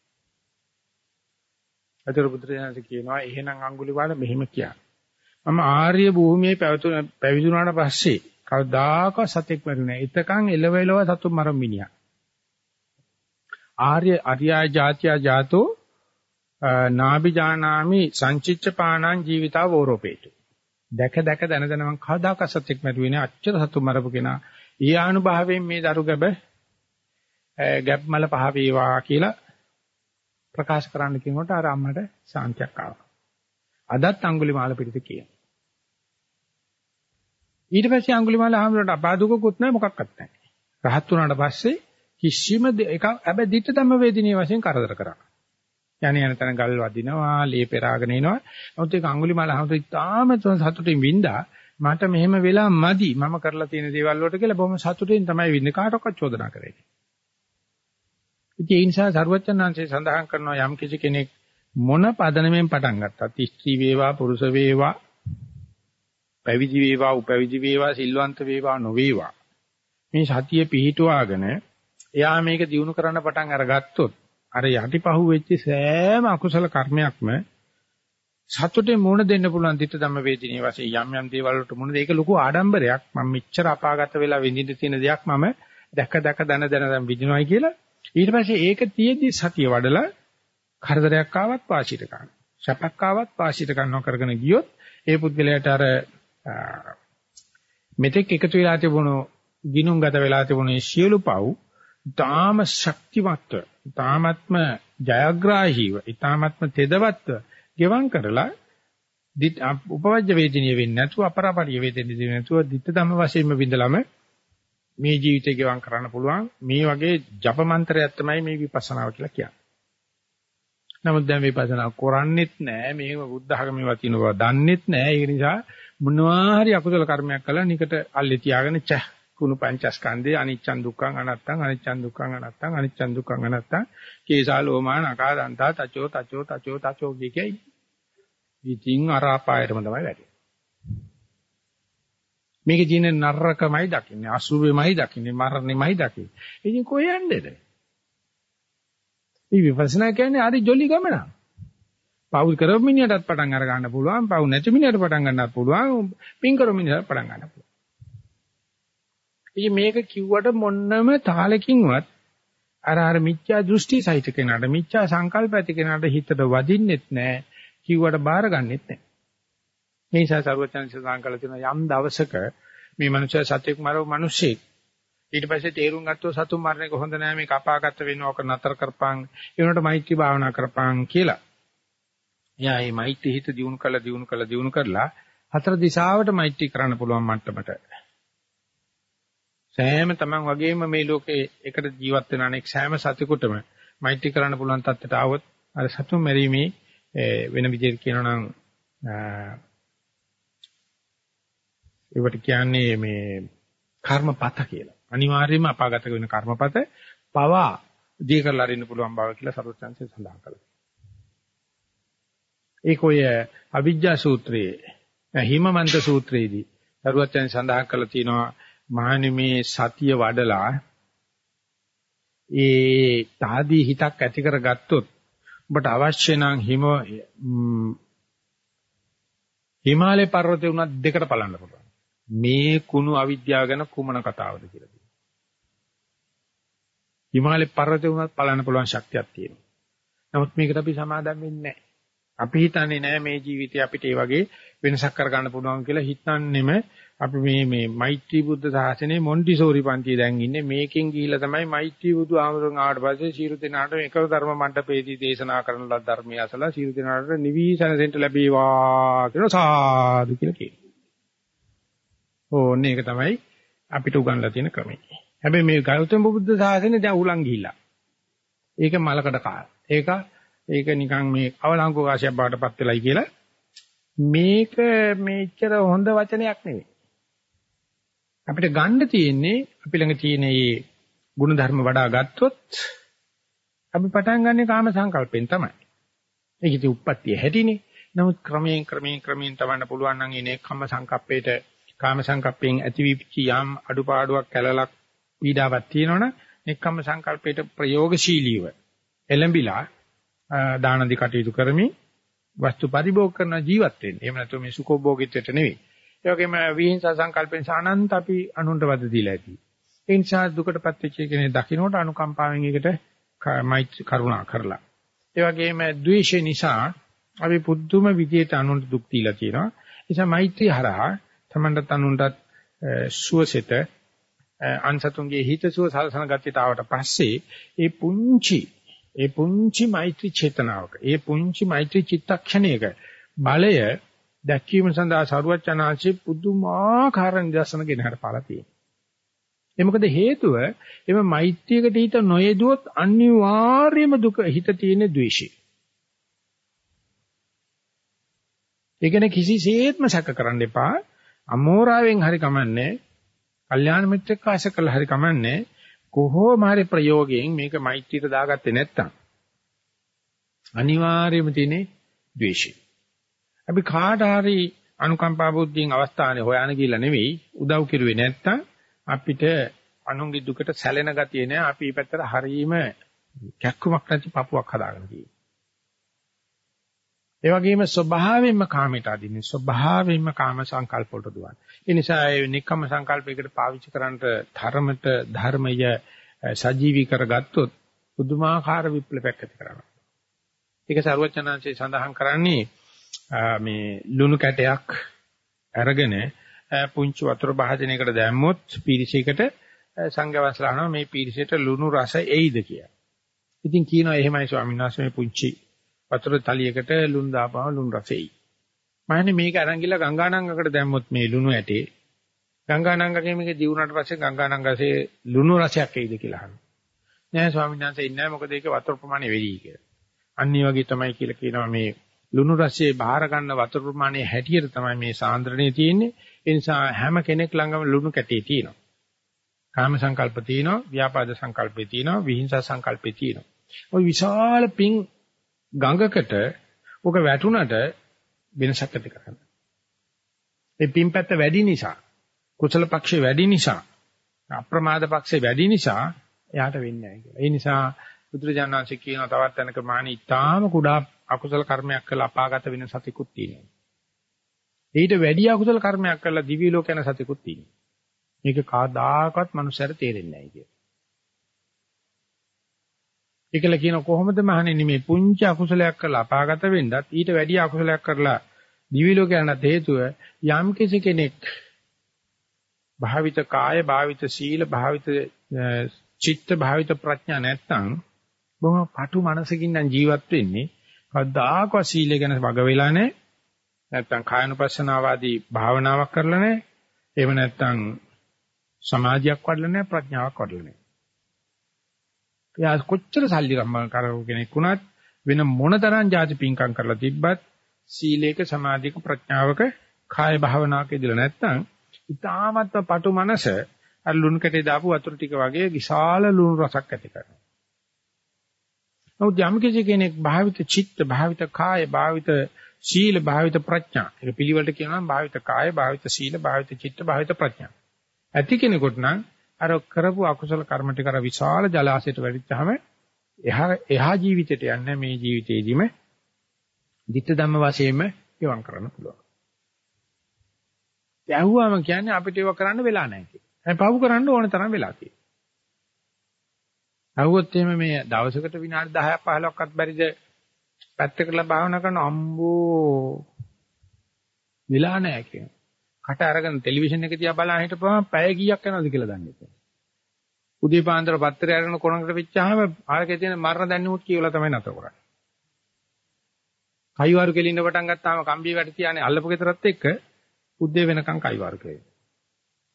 අතර පුත්‍රයන්ට කියනවා එහෙනම් අඟුලිවාල මෙහෙම කියන්නේ. මම ආර්ය භූමියේ පැවිදුණාට පස්සේ කවදාක සතෙක් මරුනේ. එතකන් එලව එලව සතුන් මරම් මිනිහා. ආර්ය අරියා ජාත්‍යා ජාතෝ නාබි ජානාමි සංචිච්ච පාණං ජීවිතා වෝරෝපේතු. දැක දැක දන දන මං කවදාක සතෙක් මරුවේ නෑ අච්චර සතුන් මරපු කෙනා ඊ ආනුභාවයෙන් මේ දරු ගැබ ගැප් මල පහ වේවා කියලා ප්‍රකාශ කරන්න කියනකොට අර අම්මට සාන්තියක් ආවා. අදත් අඟුලිමාල පිටිත කියන. ඊට පස්සේ අඟුලිමාල ආහමරට අපාදුකකුත් නැහැ මොකක්වත් නැහැ. රහත් වුණාට පස්සේ කිසිම එක හැබැයි ditta ධම්ම වේදිනිය වශයෙන් කරදර කරා. යණ යන තැන ගල් වදිනවා, ලේ පෙරාගෙන එනවා. නමුත් ඒක අඟුලිමාල ආහමරට ඉතාම සතුටින් වින්දා මට මෙහෙම වෙලා මදි මම කරලා තියෙන දේවල් වලට කියලා බොහොම සතුටින් තමයි විඳින්නේ කාටවත් චෝදනා කරන්නේ. ඉතින් ඒ නිසා සරුවචනාංශය සඳහන් කරනවා යම් කිසි කෙනෙක් මොන පදනමෙන් පටන් ගත්තත් ස්ත්‍රී වේවා පුරුෂ වේවා පැවිදි වේවා උපැවිදි වේවා සිල්වන්ත වේවා නොවේවා මේ සතිය පිහිටුවාගෙන එයා මේක දිනු කරන්න පටන් අරගත්තොත් අර යටිපහුව වෙච්ච සෑම අකුසල කර්මයක්ම සතුටේ මුණ දෙන්න පුළුවන් ditta ධම්ම වේදිනිය වශයෙන් යම් යම් දේවල් වලට මුණ දෙක ලොකු ආඩම්බරයක්. මම මෙච්චර අපාගත වෙලා විඳින්න තියෙන දෙයක් මම දැක දැක දන දන දැන් විඳිනවයි කියලා. ඊට පස්සේ ඒක තියේදී සතිය වඩලා කරදරයක් ආවත් වාසියට ගන්න. සැපක් ආවත් වාසියට ගන්නව කරගෙන ගියොත් ඒ පුද්ගලයාට අර මෙතෙක් එකතු වෙලා තිබුණු ගිනුම් ගත වෙලා තිබුණු සියලු පව් ඊටාම ශක්තිමත්ව ඊටාමත්ම ජයග්‍රාහීව ඊටාමත්ම තෙදවත්ව ගෙවම් කරලා උපවජ්‍ය වේදිනිය වෙන්නේ නැතුව අපරාපරිය වේදිනිය දෙන්නේ නැතුව ditta ධම්ම වශයෙන්ම විඳලම මේ ජීවිතය ගෙවම් කරන්න පුළුවන්. මේ වගේ ජප මන්ත්‍රයක් තමයි මේ විපස්සනාව කියලා කියන්නේ. නමුත් දැන් විපස්සනා කරන්නේත් නැහැ මේව බුද්ධ ධර්මයේ වතින බව දන්නෙත් නැහැ ඒ නිසා මොනවා හරි අකුසල කර්මයක් කළා නිකට අල්ලේ තියාගෙන චහ කුණු පංචස්කන්ධේ අනිච්චන් දුක්ඛං අනත්තං අනිච්චන් දුක්ඛං අනත්තං අනිච්චන් දුක්ඛං අනත්තං. කේසා ලෝමා නකා දන්තා තචෝ තචෝ තචෝ තචෝ කියයි ඉතින් අරාපායටම තමයි වැටෙන්නේ. මේකේ තියෙන නරකමයි දකින්නේ අසුබෙමයි දකින්නේ මරණෙමයි දකින්නේ. ඉතින් කොහෙ යන්නේද මේ විපස්සනා කියන්නේ හරි ජොලි ගමන පව් කරව මිනිහටත් පටන් අර ගන්න පුළුවන් පව් නැති මිනිහට පටන් ගන්නත් පුළුවන් පින් කරව මිනිහට පටන් ගන්න පුළුවන්. ඉතින් මේක කිව්වට මොන්නම තාලකින්වත් අර අර මිච්ඡා දෘෂ්ටි සහිත කෙනාට මිච්ඡා සංකල්ප ඇති කෙනාට හිතට වදින්නෙත් නැහැ කිව්වට බාර ගන්නෙත් නැහැ මේ නිසා සර්වචන් සදාන් කළ තියෙන යම් දවසක මේ මනුෂ්‍ය සත්‍යයක් මරව මිනිස්සෙක් ඊට පස්සේ තේරුම් ගත්තොත් සතුන් මරණ එක හොඳ නෑ මේක අපාගත වෙනවා ඔක නතර කරපං ඒ වුණාට මෛත්‍රී භාවනා කරපං කියලා. එයා මේ මෛත්‍රී හිත දියුණු කළා දියුණු කළා දියුණු කරලා හතර දිශාවට මෛත්‍රී කරන්න පුළුවන් මට්ටමට. සෑම තමන් වගේම මේ ලෝකේ එකට ජීවත් වෙන අනෙක් සෑම සතෙකුටම මෛත්‍රී කරන්න පුළුවන් තත්ත්වයට આવොත් අර සතුන් මැරීමේ වෙන විදිහට කියනවා නම් ඒවට කියන්නේ මේ කර්මපත කියලා. අනිවාර්යයෙන්ම අපාගත වෙන කර්මපත පවා දී කරලා අරින්න පුළුවන් බව කියලා සරුවචන්සේ සඳහන් කළා. ඒක ඔය අවිජ්ජා සූත්‍රයේ හිමමන්ත සූත්‍රයේදී සරුවචන් සඳහන් කළා තියෙනවා මහණෙනි සතිය වඩලා ඒ තාදී හිතක් ඇති කරගත්තොත් ඔබට අවශ්‍ය නම් හිම හිමාලය පර්වතේ උනත් දෙකට බලන්න පුළුවන්. මේ කුණු අවිද්‍යාව ගැන කුමන කතාවද කියලා කියනවා. හිමාලය පර්වතේ උනත් බලන්න පුළුවන් ශක්තියක් තියෙනවා. නමුත් මේකට අපි සමාදම් වෙන්නේ නැහැ. අපි හිතන්නේ නැහැ මේ ජීවිතේ අපිට ඒ වගේ වෙනසක් කර ගන්න පුළුවන් කියලා හිතන්නෙම අපි මේ මේ මෛත්‍රී බුද්ධ සාසනේ මොන්ටිසෝරි පන්තිය දැන් ඉන්නේ මේකෙන් ගිහිල්ලා තමයි මෛත්‍රී බුදු ආමරණ ආවට පස්සේ සීරු දෙනාට එකව ධර්ම මණ්ඩපයේදී දේශනා කරන ලද ධර්මය අසලා සීරු දෙනාට නිවිසනසෙන්ට ලැබේවා කියලා සාදු කියලා කියනවා. ඕන්නේ ඒක තමයි අපිට උගන්ලා තියෙන ක්‍රමය. හැබැයි මේ ගෞතම බුද්ධ ශාසනය දැන් උලන් ගිහිලා. ඒක මලකඩ කාල. ඒක ඒක නිකන් මේ අවලංගු වාසියක් බවට පත් වෙලයි කියලා මේක මේච්චර හොඳ වචනයක් නෙවෙයි. අපිට ගන්න තියෙන්නේ අපි ළඟ තියෙන මේ ගුණ ධර්ම වඩා ගත්තොත් අපි පටන් ගන්නෙ කාම සංකල්පෙන් තමයි. ඒක ඉතින් උප්පත්තිය හැටිනේ. නමුත් ක්‍රමයෙන් ක්‍රමයෙන් ක්‍රමයෙන් තවන්න පුළුවන් නම් ඉනේ කම්ම සංකප්පේට කාම සංකප්පයෙන් ඇතිවිච්ච යම් අඩුපාඩුවක් කැලලක් පීඩාවක් තියෙනවනම් නික්කම්ම සංකල්පයට ප්‍රයෝගශීලීව එළඹිලා දාන දි කටයුතු කරමින් වස්තු පරිභෝග කරන ජීවත් වෙන්නේ. එහෙම නැත්නම් මේ සුඛෝභෝගීත්වයට නෙවෙයි. ඒ වගේම විහිංසා සංකල්පෙන් සානන්ත අපි අනුන්ට වද දීලා ඇති. ඒ නිසා දුකටපත් වෙච්ච කෙනේ දකින්නට අනුකම්පාවෙන් ඒකට මෛත්‍රී කරුණා කරලා. ඒ වගේම ද්වේෂය නිසා අපි පුදුම විදියට අනුන්ට දුක් දීලා තියෙනවා. ඒ නිසා මෛත්‍රී හරහා තමන්ට තනුන්ටත් සුවසෙත අන්සතුන්ගේ හිතසුව සලසන ගතියට ආවට පස්සේ ඒ පුංචි ඒ පුංචි මෛත්‍රී චේතනාවක ඒ පුංචි මෛත්‍රී චිත්තක්ෂණයක බලය දැක්වීම සඳහා සරුවචනාංශේ පුදුමාකාර නිදර්ශන ගෙන හර පාලා තියෙනවා. ඒ මොකද හේතුව එම මෛත්‍රියකට හිත නොයෙදුවොත් අනිවාර්යයෙන්ම දුක හිත තියෙන ද්වේෂය. ඒ කියන්නේ කිසිසේත්ම සැක කරන්න එපා. අමෝරාවෙන් හරි කමන්නේ. කල්යාණ මිත්‍රෙක් ආශ කළා හරි කමන්නේ. කොහොම හරි ප්‍රයෝගයෙන් මේක මෛත්‍රියට දාගත්තේ නැත්තම් අනිවාර්යයෙන්ම තියෙන්නේ ද්වේෂය. අපි කාට හරි අනුකම්පා බුද්ධියෙන් අවස්ථානේ හොයන්න ගිහිල්ලා නෙවෙයි උදව් කෙරුවේ නැත්තම් අපිට අනුන්ගේ දුකට සැලෙන ගතිය නෑ අපි මේ පැත්තට හරීම කැක්කුමක් නැති පපුවක් හදාගෙන තියෙනවා. ඒ වගේම ස්වභාවයෙන්ම කාමයට අදින්නේ ස්වභාවයෙන්ම කාම සංකල්ප වලට දුවන්නේ. ඒ නිසා ඒ නික්කම සංකල්පයකට පාවිච්චි කරන්නට ධර්මත ධර්මය සජීවී කරගත්තොත් පුදුමාකාර විප්ලවයක් ඇති කරනවා. ඒක සරුවචනාංශයේ සඳහන් කරන්නේ මේ ලුණු කැටයක් අරගෙන පුංචි වතුර භාජනයකට දැම්මොත් පීරිසයකට සංඝවස්ලානවා මේ පීරිසයට ලුණු රස එයිද කියලා. ඉතින් කියනවා එහෙමයි ස්වාමීන් වහන්සේ මේ පුංචි වතුර තලියකට ලුණු දාපුවම ලුණු රස එයි. මහන්නේ මේක අරන් ගිහලා ගංගානංගකට දැම්මොත් මේ ලුණු ඇටේ ගංගානංගකේ මේක දිනුනට පස්සේ ගංගානංගසේ ලුණු රසයක් එයිද කියලා අහනවා. නෑ ස්වාමීන් වහන්සේ ඉන්නේ මොකද ඒක වතුර ප්‍රමාණය වැඩි කියලා. අනිත් වගේ තමයි කියලා කියනවා මේ ලුණු රසයේ බාහිර ගන්න වතුර ප්‍රමාණය හැටියට තමයි මේ සාන්ද්‍රණය තියෙන්නේ. ඒ නිසා හැම කෙනෙක් ළඟම ලුණු කැටේ තියෙනවා. කාම සංකල්ප තියෙනවා, ව්‍යාපාද සංකල්පේ තියෙනවා, විහිංසා සංකල්පේ තියෙනවා. ওই විශාල පිං ගඟකට ඔක වැටුණට වෙනසක් ඇති කරගන්න. ඒ පින්පැත්ත වැඩි නිසා, කුසල පක්ෂේ වැඩි නිසා, අප්‍රමාද පක්ෂේ වැඩි නිසා එයාට වෙන්නේ නැහැ කියලා. ඒ නිසා බුදුරජාණන්සේ කියන තවත් තැනක මානි ඊටාම කුඩා අකුසල කර්මයක් කළා අපාගත වෙන සතිකුත් තියෙනවා. ඊට වැඩි අකුසල කර්මයක් කළා දිවි ලෝක යන සතිකුත් තියෙනවා. මේක කවදාකවත් මනුස්සයර තේරෙන්නේ නැහැ කියලා. ඒකල කියන කොහොමද මහණෙනි මේ පුංචි අකුසලයක් කරලා අපාගත වෙන්නත් ඊට වැඩි අකුසලයක් කරලා දිවි ලෝක යනත් හේතුව යම් කිසි කෙනෙක් භාවිත කාය භාවිත සීල භාවිත චිත්ත භාවිත ප්‍රඥා නැත්තම් බොහොම පටු මනසකින් නම් ජීවත් වෙන්නේ කවදාකවත් සීලය ගැන වග වෙලා නැහැ. නැත්තම් කායනුපස්සනාවාදී භාවනාවක් කරලා නැහැ. එහෙම නැත්තම් සමාධියක් වඩලා නැහැ ප්‍රඥාවක් වඩලා නැහැ. එයා කොච්චර සල්ලි කම්ම කරව කෙනෙක් වුණත් වෙන මොන තරම් ಜಾති පිංකම් කරලා තිබ්බත් සීලේක සමාධික ප්‍රඥාවක කාය භාවනාවක ඉදලා නැත්නම් ඉතාමත්ම පටු මනස අර ලුණු කැටේ දාපු වතුර ටික වගේ විශාල ලුණු රසක් ඇති කරනවා. නමුත් යම් කෙනෙක් භාවිත චිත්ත භාවිත කාය භාවිත සීල භාවිත ප්‍රඥා ඒක පිළිවෙලට කියනවා භාවිත කාය භාවිත සීල භාවිත චිත්ත භාවිත ප්‍රඥා. ඇති කෙනෙකුට නම් අර කරපු අකුසල කර්ම ටික අර විශාල ජලාශයට වැටිච්චාම එහා එහා ජීවිතයට යන්නේ මේ ජීවිතේදීම ditta ධම්ම වශයෙන්ම ගෙවම් කරන්න පුළුවන්. ඇහුවාම කියන්නේ අපිට ඒව කරන්න වෙලා නැහැ කියලා. හැබැයි පව් කරන්න ඕන තරම් වෙලා තියෙනවා. ඇහුවොත් එහෙම මේ දවසකට විනාඩි 10ක් 15ක්වත් බැරිද පැත්තකටලා භාවනා කරන අම්බෝ වෙලා නැහැ කියනවා. කට අරගෙන ටෙලිවිෂන් එක දිහා බලන හිටපුවම පැය කීයක් යනවද කියලා දන්නේ නැහැ. උදේ පාන්දර පත්තරය අරගෙන කොනකට වෙච්චාම ආරකේ තියෙන මරණ දැන්නුත් කියලා තමයි නැතර කරන්නේ. කයිවාරු කෙලින්න පටන් ගත්තාම කම්බිය වැට තියානේ අල්ලපු ගෙදරත් එක්ක උද්දේ වෙනකන් කයිවාරු කෙලින.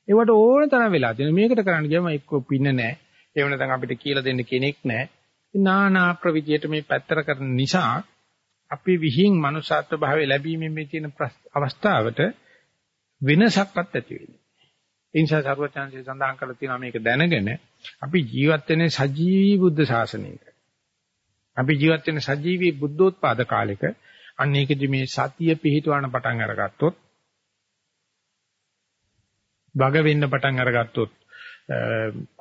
ඒවට ඕන තරම් වෙලා තියෙනවා. මේකට කරන්න ගියම එක්ක පින්න නැහැ. ඒව නැත්නම් අපිට කියලා දෙන්න කෙනෙක් නැහැ. නානා ප්‍රවිදියට මේ පැත්තර කරන නිසා අපි විහිං මනුෂ්‍යත්ව භාවය ලැබීමෙන් මේ තියෙන අවස්ථාවට වෙනසක්වත් ඇති වෙන්නේ. ඒ නිසා සරුවචාන්සේ සඳහන් කරලා තියෙනවා මේක දැනගෙන අපි ජීවත් වෙන්නේ සජීවී බුද්ධ ශාසනයක. අපි ජීවත් වෙන්නේ සජීවී බුද්ධෝත්පාද කාලෙක. අන්න ඒකෙදි මේ සතිය පිහිටවන පටන් අරගත්තොත් වග වෙන්න පටන් අරගත්තොත්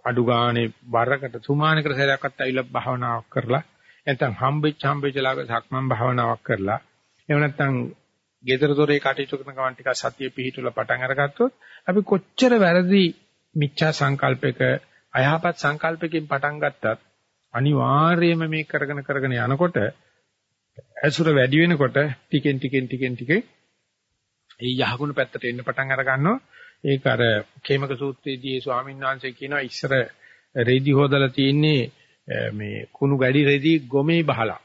අඩු ගානේ වරකට සුමානකට සැරයක්වත් ඇවිල්ලා භාවනාවක් කරලා නැත්නම් හම්බෙච්ච හම්බෙච්ච ලාග සක්මන් භාවනාවක් කරලා එහෙම නැත්නම් gedara dore කටයුතු කරන ගමන් ටිකක් සතිය පිහිටුලා පටන් අරගත්තොත් අපි කොච්චර වැරදි මිච්ඡා සංකල්පයක අයහපත් සංකල්පකින් පටන් ගත්තත් අනිවාර්යයෙන්ම මේ කරගෙන කරගෙන යනකොට ඇසුර වැඩි වෙනකොට ටිකෙන් ටිකෙන් ටිකෙන් ටිකෙන් ඒ යහගුණ පැත්තට එන්න පටන් අර ගන්නවා ඒක අර කේමක සූත්‍රයේදී ස්වාමීන් වහන්සේ කියනවා ඉස්සර රෙදි හොදලා තියෙන්නේ මේ කුණු ගැඩි රෙදි ගොමේ බහලා.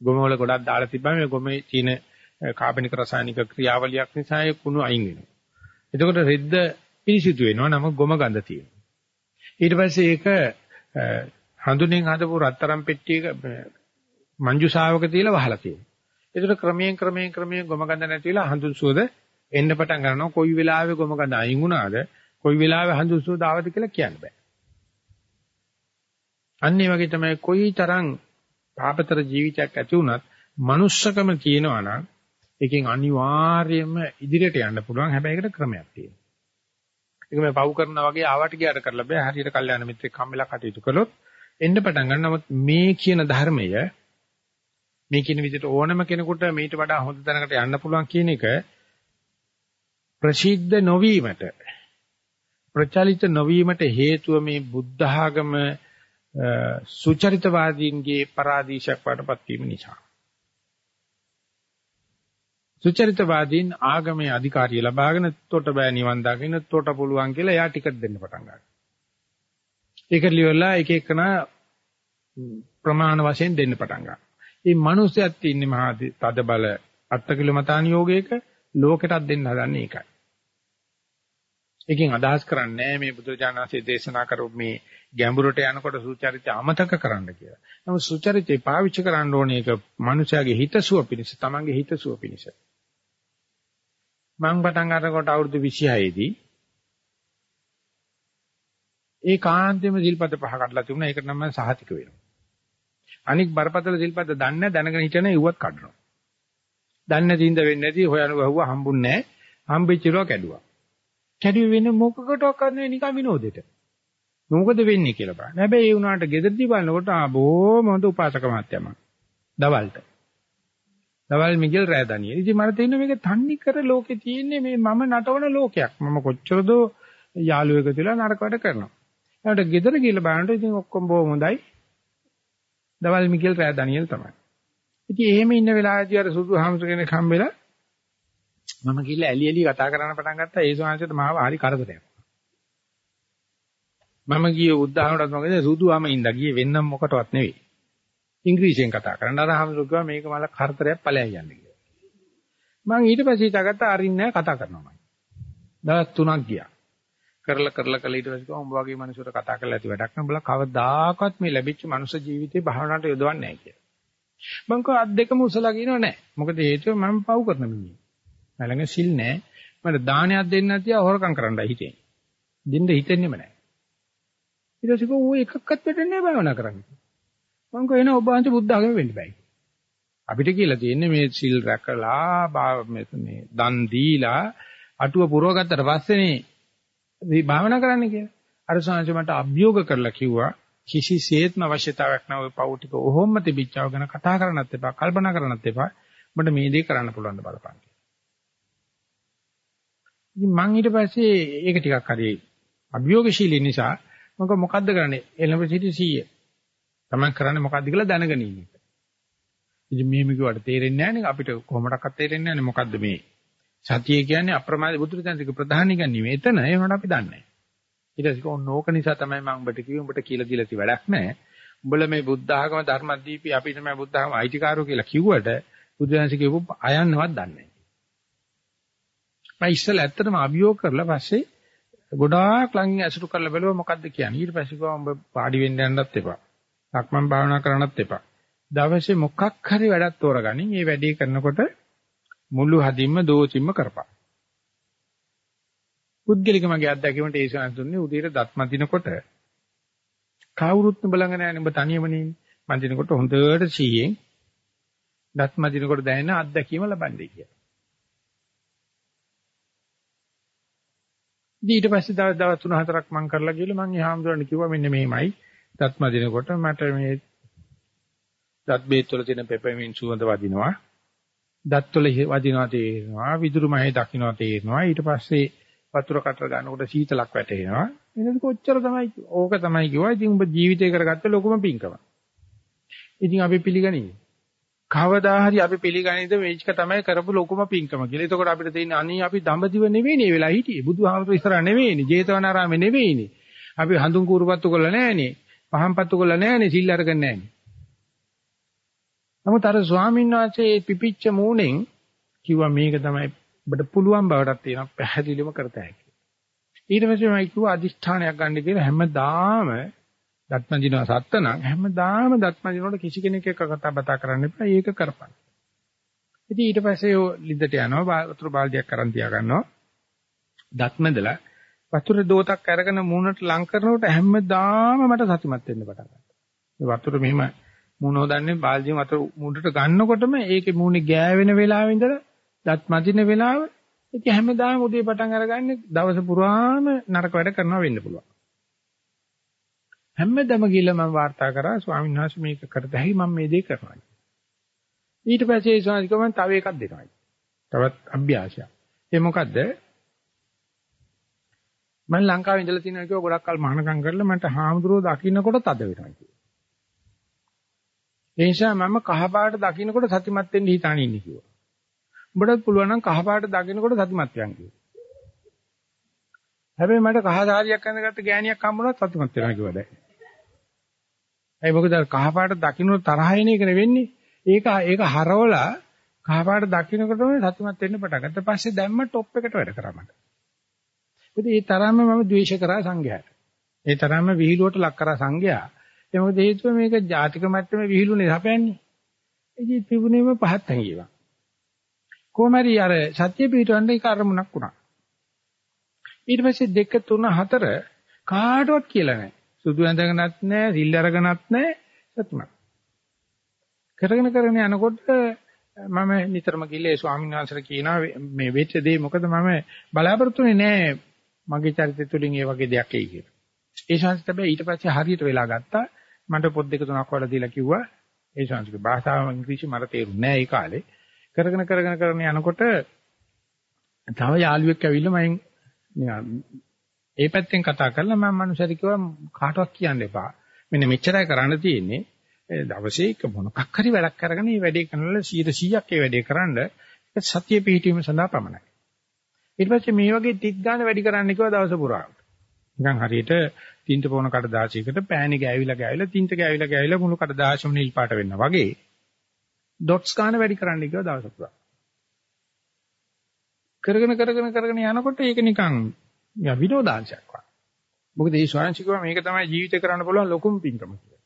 ගොම වල ගොඩක් දාලා තිබ්බම මේ ගොමේ තියෙන කාබනික රසායනික ක්‍රියාවලියක් නිසා ඒ කුණු අයින් වෙනවා. එතකොට රෙද්ද පිරිසිදු වෙනවා නම ගොම ගඳ තියෙනවා. ඊට පස්සේ ඒක හඳුනෙන් හදපු රත්තරන් පෙට්ටියක මංජු ශාවක තියලා වහලා තියෙනවා. ඒතර ක්‍රමයෙන් ක්‍රමයෙන් ක්‍රමයෙන් ගොම ගඳ නැති වෙලා හඳුන් සුවඳ එන්න පටන් ගන්නවා. කොයි වෙලාවෙ ගොම ගඳ අයින් වුණාද කොයි වෙලාවෙ හඳුන් සුවඳ ආවද කියලා කියන්න බෑ. අන්න ඒ වගේ තමයි කොයි තරම් පාපතර ජීවිතයක් ඇති වුණත් manussකම තියෙනවා නම් ඒකෙන් අනිවාර්යයෙන්ම ඉදිරියට යන්න පුළුවන්. හැබැයි ඒකට ක්‍රමයක් තියෙනවා. ඒක මේ පව් කරනා වගේ ආවට ගියාට කරලා බෑ. හරියට කල්යාණ මිත්‍රෙක් හම්බෙලා කටයුතු කළොත් එන්න පටන් ගන්න. නමුත් මේ කියන ධර්මය මේ කියන විදිහට ඕනම කෙනෙකුට මීට වඩා හොඳ තැනකට යන්න පුළුවන් කියන එක ප්‍රසිද්ධ නොවීමට ප්‍රචලිත නොවීමට හේතුව මේ බුද්ධ ආගම සුචරිතවාදීන්ගේ පරාදීශයක් වඩපත් වීම නිසා. සුචරිතවාදීන් ආගමේ අධිකාරිය ලබාගෙන තොට බෑ නිවන් දකින්න තොට පුළුවන් කියලා එයා ටිකට් දෙන්න පටන් ගන්නවා. ඒක ලියවලා එක එකනා ප්‍රමාණ වශයෙන් දෙන්න පටන් ගන්නවා. මේ මිනිස්සුත් ඉන්නේ මහා තද බල අත්තකිලමතාන යෝගයක ලෝකෙටත් දෙන්න හදන්නේ ඒකයි. එකකින් අදහස් කරන්නේ මේ බුදුරජාණන්සේ දේශනා කරපු මේ ගැඹුරට යනකොට සුචරිතය අමතක කරන්න කියලා. නමුත් සුචරිතේ පාවිච්චි කරන්න ඕනේ ඒක මනුෂයාගේ හිතසුව පිණිස, තමන්ගේ හිතසුව පිණිස. මම පටන් ගන්නකොට අවුරුදු 26 දී ඒ කාන්තේම සිල්පද පහ කඩලා තිබුණා. ඒකට නම් මම සහතික වෙනවා. අනික් බරපතල සිල්පද දන්නේ දැනගෙන හිටන ඉව්වත් කඩනවා. දන්නේ තින්ද වෙන්නේ නැති හොයන බහුව හම්බුන්නේ නැහැ. හම්බෙච්චිරව කැඩුවා. කැඩුවේ වෙන මොකකටවත් නෙවෙයි නිකන් විනෝදෙට. මොකද වෙන්නේ කියලා බලන්න. හැබැයි ඒ වුණාට ගෙදරදී බලනකොට ආ බොහොම හොඳ උපාසක මාත්‍යම. දවල්ට. දවල් මිගෙල් රෑ දනියෙ. ඉතින් මට තේරෙනවා මේක තන්නේ කර ලෝකේ තියෙන්නේ මේ මම නටවන ලෝකයක්. මම කොච්චරද යාළුවෙක් තියලා නරක වැඩ කරනවා. ඊට ගෙදර ගිහලා බලනකොට ඉතින් ඔක්කොම බොහොම හොඳයි. දවල් මිගෙල් රෑ දනියෙල් තමයි. ඉතින් එහෙම ඉන්න වෙලාවදී අර සුදු හාමුදුර කෙනෙක් හම්බෙලා මම ගිහලා ඇලි ඇලි කතා කරන්න පටන් ගත්තා ඒ ස්වාමීන්ට මාව හරි කරදරයක්. මම ගියේ උද්ධාහනටත් මොකද සුදුවම ඉඳලා ගියේ වෙන්නම් මොකටවත් නෙවෙයි. ඉංග්‍රීසියෙන් කතා කරන්න අර හාමුදුරුවෝ කිව්වා මේක මල කරදරයක් ඵලයන් යන්න කියලා. මම ඊට පස්සේ හිතාගත්තා අරින්නේ කතා කරනවා මම. දවස් 3ක් ගියා. කරලා කරලා කළා ඊට පස්සේ කිව්වා උඹ වගේ මිනිසුන්ට කතා කරලා ඇති වැඩක් නෑ. උඹලා කවදාකවත් මේ ලැබිච්ච මනුෂ්‍ය ජීවිතේ භාවනාවට යොදවන්නේ නෑ කියලා. මං කව අත් දෙකම උසලා කියනව නෑ. මොකද හේතුව මම පව් කරන මිනිහෙක්. මලඟ සිල් නෑ. මට දානයක් දෙන්න නැතිව හොරකම් කරන්නයි හිතෙන්නේ. දෙන්න හිතෙන්නේම නෑ. ඊට පස්සේ කෝ ඔය එකක්වත් වැටෙන්නේ භාවනා කරන්නේ. මම කෝ එන ඔබ වහන්සේ බුද්ධ ආගම වෙන්න බෑ. අපිට කියලා තියෙන්නේ මේ සිල් රැකලා මේ දන් දීලා අටුව පුරවගත්තට පස්සේනේ මේ භාවනා කරන්න කියලා. අර සංහස මට අභියෝග කරලා කිව්වා කිසිසේත්ම අවශ්‍යතාවයක් නැව ඔය පවු ටික ඔහොම තිබිච්චව ගැන කතා කරන්නත් එපා කල්පනා කරන්නත් එපා. ඔබට මේ දේ කරන්න පුළුවන් ද බලපං. ඉතින් මං ඊට පස්සේ ඒක ටිකක් හරි අභියෝගශීලී නිසා මොකද මොකද්ද කරන්නේ? එළඹ සිටි 100. තමන් කරන්නේ මොකද්ද කියලා දැනගෙන ඉන්න එක. ඉතින් මෙහෙම කිව්වට තේරෙන්නේ නැහැ නේ අපිට කොහොමඩක්වත් තේරෙන්නේ නැහැ නේ මොකද්ද මේ සතිය කියන්නේ අප්‍රමාද බුදුරජාණන්ගේ ප්‍රධාන ඉගැන්වීම. එතන ඒවට අපි දන්නේ නැහැ. ඊට පස්සේ ඕනෝක නිසා තමයි මම උඹට කිව්වේ උඹට කියලා දීලා ති වැඩක් නැහැ. උඹලා මේ බුද්ධ ආගම ධර්මදීපී අපි තමයි බුද්ධ ආගම අයිතිකාරෝ කියලා කිව්වට බුදුරජාණන් කියපු අයන්නවත් දන්නේ නැහැ. මම ඉස්සෙල්ලා ඇත්තටම අභියෝග කරලා පස්සේ ගොඩාක් ළඟින් ඇසුරු කරලා බැලුවා මොකද්ද කියන්නේ. ඊට පස්සේ කිව්වා උඹ පාඩි වෙන්න යන්නත් එපා. සක්මන් භාවනා කරන්නත් එපා. දවසේ මොකක් හරි වැඩක් තෝරගනින්. මේ වැඩේ කරනකොට මුළු හදින්ම දෝචින්ම කරපන්. පුද්ගලික මගේ අත්දැකීමට ඒ සනස් දුන්නේ උදේට දත් මදිනකොට කවුරුත් බලංග නැහැ නේ ඔබ තනියම නේ. මදිනකොට හොඳට සීයෙන් දත් මදිනකොට දැනෙන අත්දැකීම ලබන්නේ කියලා. ඊට පස්සේ දවස් දවස් 3-4ක් මම කරලා ගිහලා මම එහාම්දුරන් කිව්වා මෙන්න මෙහෙමයි. දත්ම දිනකොට මට මේ දත් බේත් වල තියෙන පෙපමින් සුවඳ වදිනවා. දත් වල වදිනවා තේරෙනවා. විදුරු මහේ දකින්නවා තේරෙනවා. ඊට පස්සේ වතුර කටර ගන්නකොට සීතලක් වැටෙනවා. එනද කොච්චර තමයි ඕක තමයි කිව්වා. ඉතින් ඔබ ජීවිතේ කරගත්ත ලොකුම පිංකම. ඉතින් අපි පිළිගනිමු. කවදා හරි අපි පිළිගන්නේද මේක තමයි කරපු ලොකුම පිංකම කියලා. එතකොට අපිට තියෙන අනී අපි දඹදිව නෙවෙයිනේ ඒ වෙලාව හිටියේ. බුදුහාමුදුරු ඉස්සරහ නෙවෙයිනේ. ජේතවනාරාමේ නෙවෙයිනේ. අපි හඳුන් කූරුපත්තු කරලා නැහනේ. පහම්පත්තු කරලා නැහනේ. සිල් අරගෙන නැහනේ. නමුත් අර ස්වාමීන් වහන්සේ පිපිච්ච මූණෙන් කිව්වා මේක තමයි ඔබට පුළුවන් බවටත් තියෙනවා පැහැදිලිවම කරත හැකි. ඊට පස්සේ මම කිව්වා අදිෂ්ඨානයක් ගන්න කියලා හැමදාම දත්මදිනවා සත්තනම් හැමදාම දත්මදිනකොට කිසි කෙනෙක් එක්ක කතා බතා කරන්න එපා ඒක කරපන්. ඉතින් ඊට පස්සේ යෝ ලිද්දට යනවා වතුර බාල්දියක් අරන් තියා ගන්නවා. දත්මදලා වතුර දෝතක් අරගෙන මූණට ලං කරනකොට හැමදාම මට සතුටුමත් වෙන්න පටන් ගත්තා. වතුර මෙහෙම මූණ හොදන්නේ බාල්දියෙන් වතුර මූණට ගන්නකොටම ඒකේ මූණේ ගෑවෙන වෙලාවෙ ඉඳලා දත් මදින වෙලාව ඒක හැමදාම උදේ පටන් අරගන්නේ දවස පුරාම නරක වැඩ කරනවා වෙන්න පුළුවන්. හැමදම ගිහලා මම වාර්තා කරා ස්වාමීන් වහන්සේ මේක කරත හැකි මම මේ දේ කරනවා. ඊට පස්සේ ඒ ස්වාමීන් වහන්සේ තව එකක් දෙනවා. තවත් අභ්‍යාසයක්. ඒ මොකද්ද? මම ලංකාවේ ඉඳලා තියෙනවා කිව්ව ගොඩක් කල් මහානකම් කරලා මට හාමුදුරුවෝ දකින්නකොට තද වෙනවා කිව්වා. ඒ නිසා මම කහපාට දකින්නකොට සතිමත් වෙන්න හිතාන ඉන්නේ කිව්වා. උඹටත් පුළුවන් නම් කහපාට දකින්නකොට සතිමත් වෙන්න කිව්වා. හැබැයි මට කහ සාරියක් අඳගත්ත ගෑණියක් හම්බුනොත් සතුටුමත් වෙනවා කිව්වා දැන්. ඒ මොකද කහපාට දකින්න තරහ එන එක වෙන්නේ. ඒක ඒක හරවලා කහපාට දකින්නකොටම සතුටුමත් වෙන්න පටන් ගත්තා. පස්සේ දැම්ම টොප් එකට වැඩ කරා මට. මොකද ඒ තරම්ම මම ද්වේෂ කරා සංඝයාට. ඒ තරම්ම විහිළුවට ලක් කරා සංඝයා. ඒ මොකද හේතුව මේක ජාතික මට්ටමේ විහිළුනේ හපන්නේ. ඉතින් තිබුණේම පහත් හැංගීමක්. කොහොම හරි අර සත්‍ය පිටවන්න ඒක අරමුණක් වුණා. ඊට පස්සේ 2 3 4 කාටවත් කියලා නැහැ. සුදු ඇඳගෙනත් නැහැ, සිල් අරගෙනත් නැහැ, සතුටුමත්. කරගෙන කරගෙන යනකොට මම නිතරම ගිහලා ඒ ස්වාමීන් වහන්සේට කියනවා මේ වෙච්ච දේ මොකද මම බලාපොරොත්තුනේ නැහැ මගේ චරිතය තුළින් ඒ වගේ දෙයක් එයි කියලා. ඒ ශාන්ති තමයි ඊට පස්සේ හරියට වෙලා ගත්තා. මට පොත් දෙක තුනක් වඩා දීලා කිව්වා ඒ ශාන්තිගේ භාෂාව ඉංග්‍රීසි මට තේරුන්නේ නැහැ ඒ කාලේ. කරගෙන කරගෙන කරගෙන යනකොට තව යාළුවෙක් ඇවිල්ලා මම ඒ පැත්තෙන් කතා කරලා මම මනුස්සයෙක් කිව්වා කාටවත් කියන්න එපා. මෙන්න මෙච්චරයි කරන්න තියෙන්නේ. දවසේ එක මොනක් හරි වැඩක් කරගෙන මේ වැඩේ කරනකොට 100%ක් ඒ වැඩේ කරන්න සත්‍ය පිහිටීම සඳහා පමණයි. ඊට පස්සේ මේ වගේ ටික් ගන්න වැඩි කරන්න කිව්වා දවස පුරාම. නිකන් හරියට තින්ත පොන කඩදාසියකට පෑණි ගෑවිලා ගෑවිලා තින්ත ගෑවිලා ගෑවිලා මුළු කඩදාසියම නිල් පාට වෙන්න වගේ ඩොට්ස් ගන්න වැඩි කරන්න කිව්වා දවස පුරා. කරගෙන කරගෙන කරගෙන යනකොට ඒක නිකන් විනෝදාංශයක් වගේ. මොකද මේ ස්වයංසිකව මේක තමයි ජීවිතේ කරන්න පුළුවන් ලොකුම පින්කම කියලා.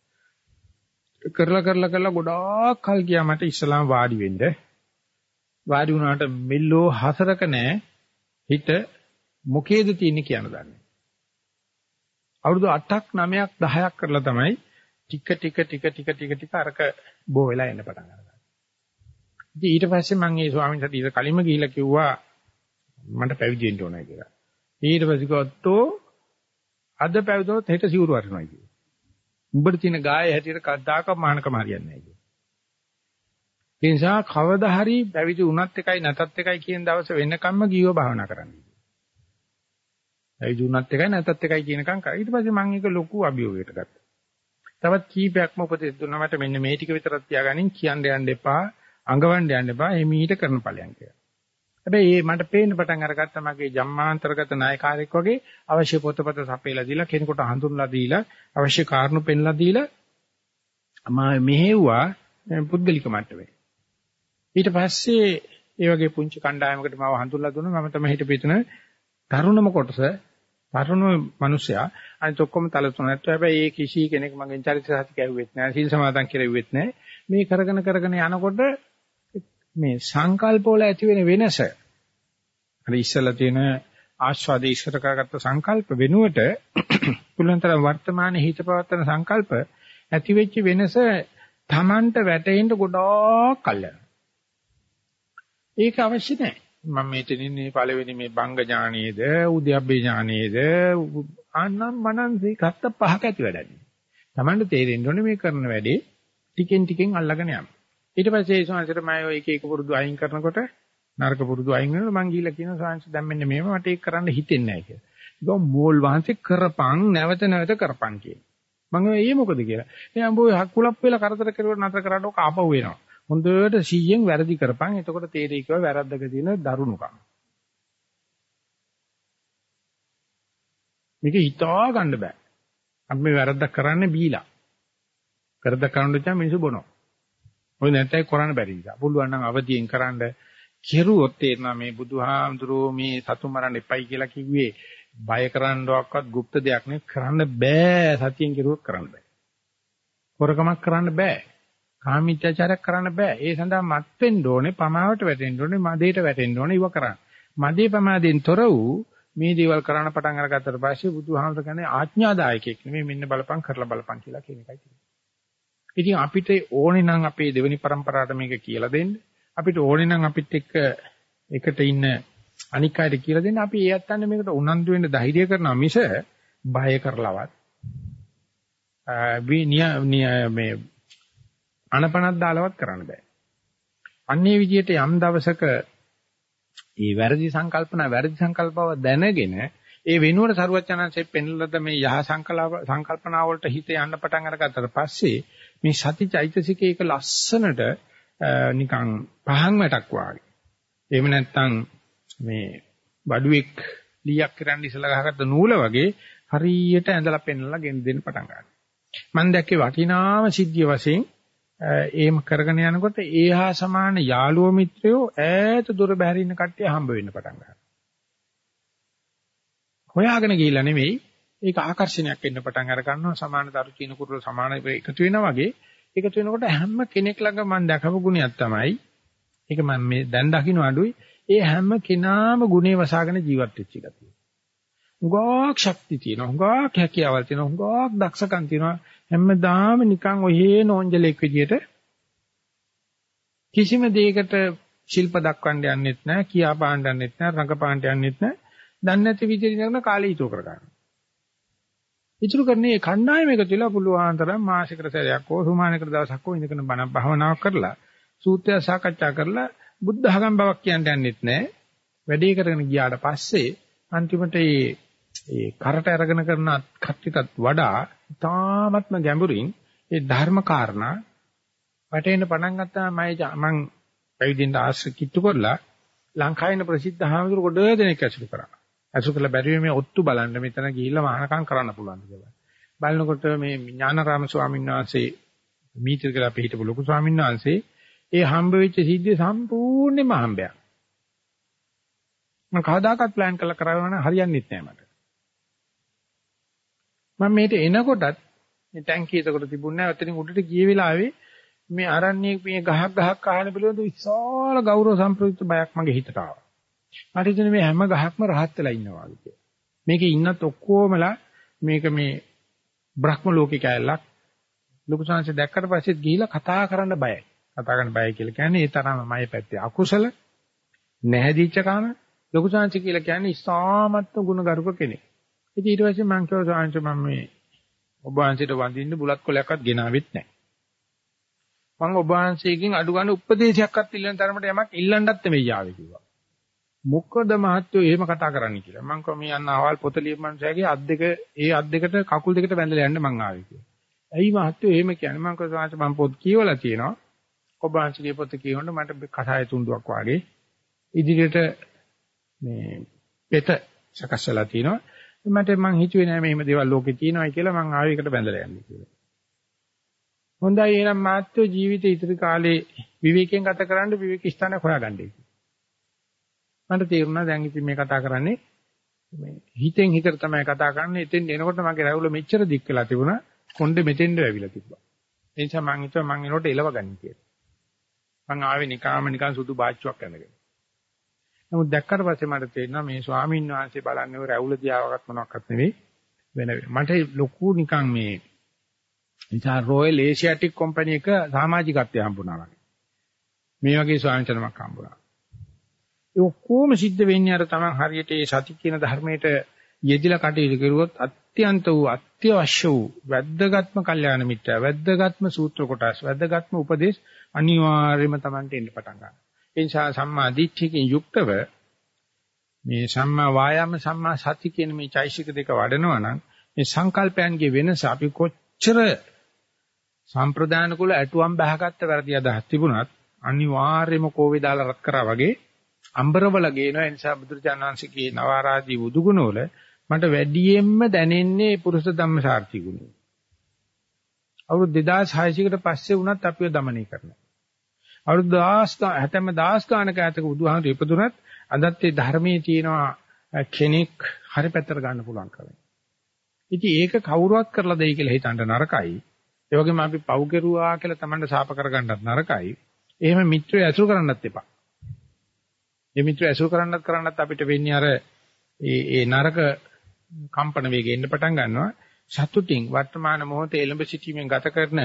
කරලා කරලා කරලා ගොඩාක් කල් ගියා මට ඉස්ලාම් වාඩි වෙන්න. වාඩි වුණාට මෙල්ලෝ හතරක නැහැ හිත මොකේද තියෙන්නේ කියන දන්නේ. අවුරුදු 8ක් 9ක් 10ක් කරලා තමයි ටික ටික ටික ටික ටික ටික අරක බෝ වෙලා එන්න පටන් ගන්නවා. ඉතින් ඊට පස්සේ මම මේ ස්වාමීන් වහන්සේට ඊට කලින්ම ගිහිල්ලා කිව්වා මට පැවිදි වෙන්න ඕනයි කියලා. ඊට පස්සේ කිව්වොත් අද පැවිදුනොත් හෙට සිවුරු වරිනවා කියලා. උඹට තියෙන ගාය හැටියට කද්දාක මානකම හරියන්නේ නැහැ කියලා. ඒ නිසා කවදා හරි පැවිදි වුණත් එකයි නැතත් එකයි කියන දවස වෙනකම්ම ගියව භාවනා කරන්න. පැවිදි වුණත් එකයි නැතත් එකයි කියනකම් කරා. ඊට පස්සේ මම ඒක ලොකු අභියෝගයකට ගත්තා. තවත් කීපයක්ම උපදෙස් දුන්නා මට මෙන්න මේ ටික විතරක් තියාගනින් කියන්න යන්න එපා, අඟවන්න යන්න එපා, එමීට කරන ඵලයන් කියලා. හැබැයි මේ මට පේන්න පටන් අරගත්තා මගේ ජම්මාන්තරගත නායකාරයෙක් වගේ අවශ්‍ය පොතපත සපයලා දීලා කෙනෙකුට හඳුන්ලා දීලා අවශ්‍ය කාරණු පෙන්ලා දීලා මම මෙහෙව්වා පුද්ගලික මට්ටමේ. ඊට පස්සේ ඒ වගේ පුංචි කණ්ඩායමකට මාව හඳුන්ලා දුන්නා. මම තමයි හිටපිටන තරුණම කොටස තරුණ මිනිසයා. අනිත් ඔක්කොම තලතුණ නැත්නම් හැබැයි ඒ කිසි කෙනෙක් මගෙන් චරිත සාහිත්‍ය කැවුවෙත් නැහැ සීල් සමාදන් කෙරෙව්වෙත් නැහැ. මේ කරගෙන කරගෙන යනකොට මේ සංකල්ප වල ඇති වෙන වෙනස අර ඉස්සලා තියෙන ආස්වාදේ ඉස්සර කරගත්ත සංකල්ප වෙනුවට පුලුවන්තර වර්තමානයේ හිත පවත්තන සංකල්ප ඇති වෙච්ච වෙනස Tamanට වැටෙන්න ගොඩාක් කල් ඒක අවශ්‍ය නැහැ. මම මෙතන ඉන්නේ පළවෙනි මේ බංග ඥානයේද උද්‍යප්පේ ඥානයේද ආනම් මනන් දෙකත් පහක ඇති වැඩන්නේ. Tamanට තේරෙන්න ඕනේ මේ කරන වැඩේ ටිකෙන් ටිකෙන් අල්ලගෙන යන්න. ඊට පස්සේ ඒ සංසාරේ මම ඔය එක එක පුරුදු අයින් කරනකොට නරක පුරුදු අයින් වෙනකොට මං ගිහිල්ලා කියන සංසාර දැන් මෙන්න මේව මට ඒක කරන්න හිතෙන්නේ නැහැ කියලා. ඒක මෝල් වහන්සේ කරපන් නැවත නැවත කරපන් කියන. මම ඒ මොකද කියලා. එයා උඹ හකුලක් වෙලා කරදර කරුවොත් නතර කරාට ඔක ආපහු වෙනවා. හොඳට 100න් වැරදි කරපන්. එතකොට තේරෙයි කිව්වා වැරද්දක තියෙන දරුණුකම. මේක හිතා ගන්න බෑ. අපි මේ වැරද්දක් කරන්නේ බීලා. වැරද්දක් කරන්න දැන් මිනිස්සු බොනවා. ඔය නැත්නම් කරන්න බැරි නිසා. පුළුවන් නම් අවදියෙන් කරන්න කෙරුවොත් තේරෙනවා මේ බුදුහාමුදුරුවෝ මේ සතු මරන්න එපයි කියලා කිව්වේ බය කරන්නවක්වත් গুপ্ত දෙයක් නෙවෙයි කරන්න බෑ සතියෙන් කෙරුවොත් කරන්න බෑ. හොරකමක් කරන්න බෑ. කාමීත්‍යචාරයක් කරන්න බෑ. ඒ සඳහා මත් වෙන්න ඕනේ, පමාවට වැටෙන්න ඕනේ, මදේට වැටෙන්න ඕනේ ඉව කරන්න. මදේ පමාදෙන් තොර වූ මේ දේවල් කරන්න පටන් අරගත්තට පස්සේ බුදුහාමර කියන්නේ ආඥාදායකෙක් නෙමෙයි මෙන්න බලපං කරලා බලපං කියලා කියන එකයි තියෙන්නේ. ඉතින් අපිට ඕනේ නම් අපේ දෙවෙනි પરම්පරාවට මේක කියලා දෙන්න. අපිට ඕනේ නම් අපිත් එක්ක එකට ඉන්න අනික් අයට කියලා දෙන්න. අපි ඒ අත්තන්නේ මේකට උනන්දු වෙන්න ධෛර්ය කරනවා මිස බය කරලවත් මේ අනපනක් දාලවත් කරන්න බෑ. අන්නේ විදිහට යම් දවසක මේ වැරදි සංකල්පන වැරදි සංකල්පව දැනගෙන ඒ වෙනුවට සරුවචනංශයෙන් පෙන්ලද මේ යහ සංකල්පනා වලට හිත යන්න පටන් අරගත්තට පස්සේ මේ සති චෛතසිකේ එක ලස්සනට නිකන් පහන් වැටක් වාගේ. එහෙම නැත්නම් මේ බඩුවෙක් ලීයක් කරන්න ඉස්සලා ගහගත්ත නූල වගේ හරියට ඇඳලා පෙන්වලා ගෙන දෙන්න පටන් ගන්නවා. මම දැක්කේ වටිනාම සිද්ධිය වශයෙන් ඒම කරගෙන යනකොට ඒහා සමාන යාළුවෝ මිත්‍රයෝ ඈත දුර බැහැර ඉන්න කට්ටිය හම්බ වෙන්න පටන් ගන්නවා. හොයාගෙන ගිහිල්ලා නෙවෙයි ඒක ආකර්ෂණයක් වෙන්න පටන් අර ගන්නවා. සමාන දරු චීන කුරුල සමාන එකතු වෙනා වගේ. එකතු වෙනකොට හැම කෙනෙක් ළඟ මම දැකපු ගුණයක් තමයි. ඒක මම මේ දැන් දකින්න අඩුයි. ඒ හැම කෙනාම ගුණේ වසාගෙන ජීවත් වෙච්ච ගතිය. හුඟක් ශක්තිය තියෙනවා. හුඟක් හැකියාවල් තියෙනවා. හුඟක් දක්ෂකම් තියෙනවා. හැමදාම නිකන් ඔහේ නෝන්ජලෙක් විදියට කිසිම දෙයකට ශිල්ප දක්වන්න යන්නෙත් නැහැ කියා පාන්න යන්නෙත් නැහැ රඟ පාන්න යන්නෙත් නැහැ. දන්නේ නැති විදිහට ඉඳගෙන කාලය ඉතුරු කර ගන්නවා ඉතුරු කරන්නේ කණ්ඩායම එකතු වෙලා පුළුවන් තරම් මාසිකට සැරයක් හෝ සුමානකට දවසක් හෝ ඉඳගෙන බණ භාවනාවක් කරලා සූත්‍රය සාකච්ඡා කරලා බුද්ධ ධර්ම බවක් කියන්න යන්නෙත් නැහැ වැඩේ කරගෙන ගියාට පස්සේ අන්තිමට මේ ඒ කරට අරගෙන කරන කට්ටියටත් වඩා තාමත්ම ගැඹුරින් ඒ ධර්ම කාරණා වැටෙන්න පටන් ගත්තා. මම මං පැවිදිින්ද ආශ්‍ර කිට්ටු කරලා ලංකාවේ ඉන්න ප්‍රසිද්ධ හාමුදුරු කොට දෙනෙක් ඇසුරු කරා. ඇසුරු කළ බැරි මේ ඔත්තු බලන්න මෙතන ගිහිල්ලා මහානකම් කරන්න පුළුවන් කියලා. බලනකොට මේ ඥානාරාම ස්වාමීන් වහන්සේ මීටර කියලා අපි හිටපු ලොකු ස්වාමීන් වහන්සේ ඒ හම්බ වෙච්ච සිද්ධිය සම්පූර්ණයෙන්ම හම්බයක්. මම කවදාකවත් plan කරලා කරවන්න හරියන්නේ නැහැ මට. මම මේට එනකොටත් මේ ටැංකිය එතකොට තිබුණේ නැහැ. ඔතනින් උඩට ගිය වෙලාවේ මේ අරණ්‍යයේ මේ ගහක් ගහක් අහන පිළිවෙලද විශාල ගෞරව සම්ප්‍රයුක්ත බයක් මගේ හිතට ආවා. මට හිතෙන මේ හැම ගහක්ම රහත් වෙලා ඉන්නවා කියලා. මේකේ ඉන්නත් ඔක්කොමලා මේක මේ බ්‍රහ්ම ලෝකේ කැලලක් ලොකු සංසය දැක්කට පස්සෙත් ගිහිලා කතා කරන්න බයයි. කතා කරන්න බයයි කියලා කියන්නේ ඒ තරම මගේ පැත්තේ අකුසල නැහැදිච්ච කාම ලොකු සංසය කියලා කියන්නේ ඉස්හාමත්ව ගුණගරුක කෙනෙක්. ඉතින් ඊට පස්සේ මං කිව්වා සාංශ මම මේ ඔබ වහන්සේට වඳින්න බුලත් කොලයක්වත් ගෙනාවෙත් නැහැ. මම ඔබ වහන්සේගෙන් අඩු ගන්න උපදේශයක්වත් ඉල්ලන තරමට යමක් ඉල්ලන්නත් නෙමෙයි ආවේ කිව්වා. මොකද මහත්තයෝ එහෙම කතා කරන්නේ කියලා. මං කිව්වා මේ යන්න අවල් පොත ලියපන්සෑගේ අත් දෙක ඒ අත් දෙකට කකුල් දෙකට බැඳලා යන්න මං ආවේ කියලා. ඇයි මහත්තයෝ එහෙම කියන්නේ? මං කිව්වා සාංශ මම පොත් කියවලා තියෙනවා. ඔබ වහන්සේගේ පොත කියවන්න මට කසාය තුන්දුවක් වාගේ ඉදිරියට මේ පෙත සකස්සලා තියෙනවා. මට මං හිතුවේ නෑ මෙහෙම දේවල් ලෝකේ තියෙනවායි කියලා මං ආවේ එකට බැඳලා යන්නේ කියලා. හොඳයි එහෙනම් මාත්‍ය ජීවිතේ ඉතිරි කාලේ විවේකයෙන් ගත කරන්න විවේක ස්ථානයක් හොයාගන්නයි. මට තේරුණා දැන් ඉතින් මේ කතා කරන්නේ මේ හිතෙන් හිතට තමයි කතා කරන්නේ. එතෙන් එනකොට මගේ රැවුල මෙච්චර දික් වෙලා තිබුණා. කොණ්ඩේ මෙතෙන්ද වැවිලා තිබ්බා. ඒ නිසා මං හිතුවා මං එනකොට එලව ගන්න කියලා. මං ආවේ නිකාම නිකන් සුදු බාච්චුවක් ඇඳගෙන. නමුත් දැක්කට පස්සේ මට තේරෙනවා මේ ස්වාමීන් වහන්සේ බලන්නේ ඔය රැවුල දියාවකට මොනවත් නෙවෙයි වෙන මට ලොකු නිකන් මේ නිසා රොයල් ඒෂියාටික් කම්පැනි එක සමාජිකත්වය හම්බුණා වගේ. මේ වගේ ස්වාමීන් වහන්සේනමක් හම්බුණා. ඒ ඔක්කොම සිද්ධ වෙන්නේ අර තමයි හරියට මේ සති කියන ධර්මයට යෙදිලා කටයුතු කරුවොත් අත්‍යන්ත වූ අත්‍යවශ්‍ය වූ වැද්දගත්ම කල්යාණ මිත්‍යා වැද්දගත්ම සූත්‍ර කොටස් වැද්දගත්ම උපදේශ අනිවාර්යයෙන්ම Tamante එන්න පටන් ගන්නවා. ඒ නිසා සම්මා දිට්ඨියකින් යුක්තව මේ සම්මා වායාම සම්මා සති කියන මේ චෛසික දෙක වඩනවා නම් මේ සංකල්පයන්ගේ වෙනස අපි කොච්චර සම්ප්‍රදාන කුල ඇටුවම් බහගත්ත වැරදි අදහස් තිබුණත් අනිවාර්යයෙන්ම කෝවේ දාලා රත් කරා වගේ අම්බරවල ගේනවා. ඒ නිසා බුදුරජාණන් වහන්සේ කියන නවආරාදී බුදුගුණ වල මට වැඩියෙන්ම දැනෙන්නේ පුරුෂ ධම්මසාර්ථි ගුණය. අවුරුදු 2600කට පස්සේ වුණත් අපිව දමනය කරනවා. අවුරුදු 1000 හැතැම්ම 1000 ගානක ඇතක බුදුහාමුදුරු ඉපදුනත් අදත් ඒ ධර්මයේ තියෙනවා කෙනෙක් හරි පැත්තට ගන්න පුළුවන්කම. ඉතින් ඒක කවුරුවත් කරලා දෙයි කියලා හිතන්න නරකයි. ඒ වගේම අපි පව් කෙරුවා කියලා Tamanට සාප කරගන්නත් නරකයි. එහෙම මිත්‍රය ඇසුරු කරන්නත් එපා. මේ මිත්‍රය ඇසුරු කරන්නත් කරන්නත් අපිට වෙන්නේ අර ඒ ඒ නරක කම්පන වේගෙ එන්න පටන් ගන්නවා. සතුටින් වර්තමාන මොහොතේ එළඹ සිටීමෙන් ගත කරන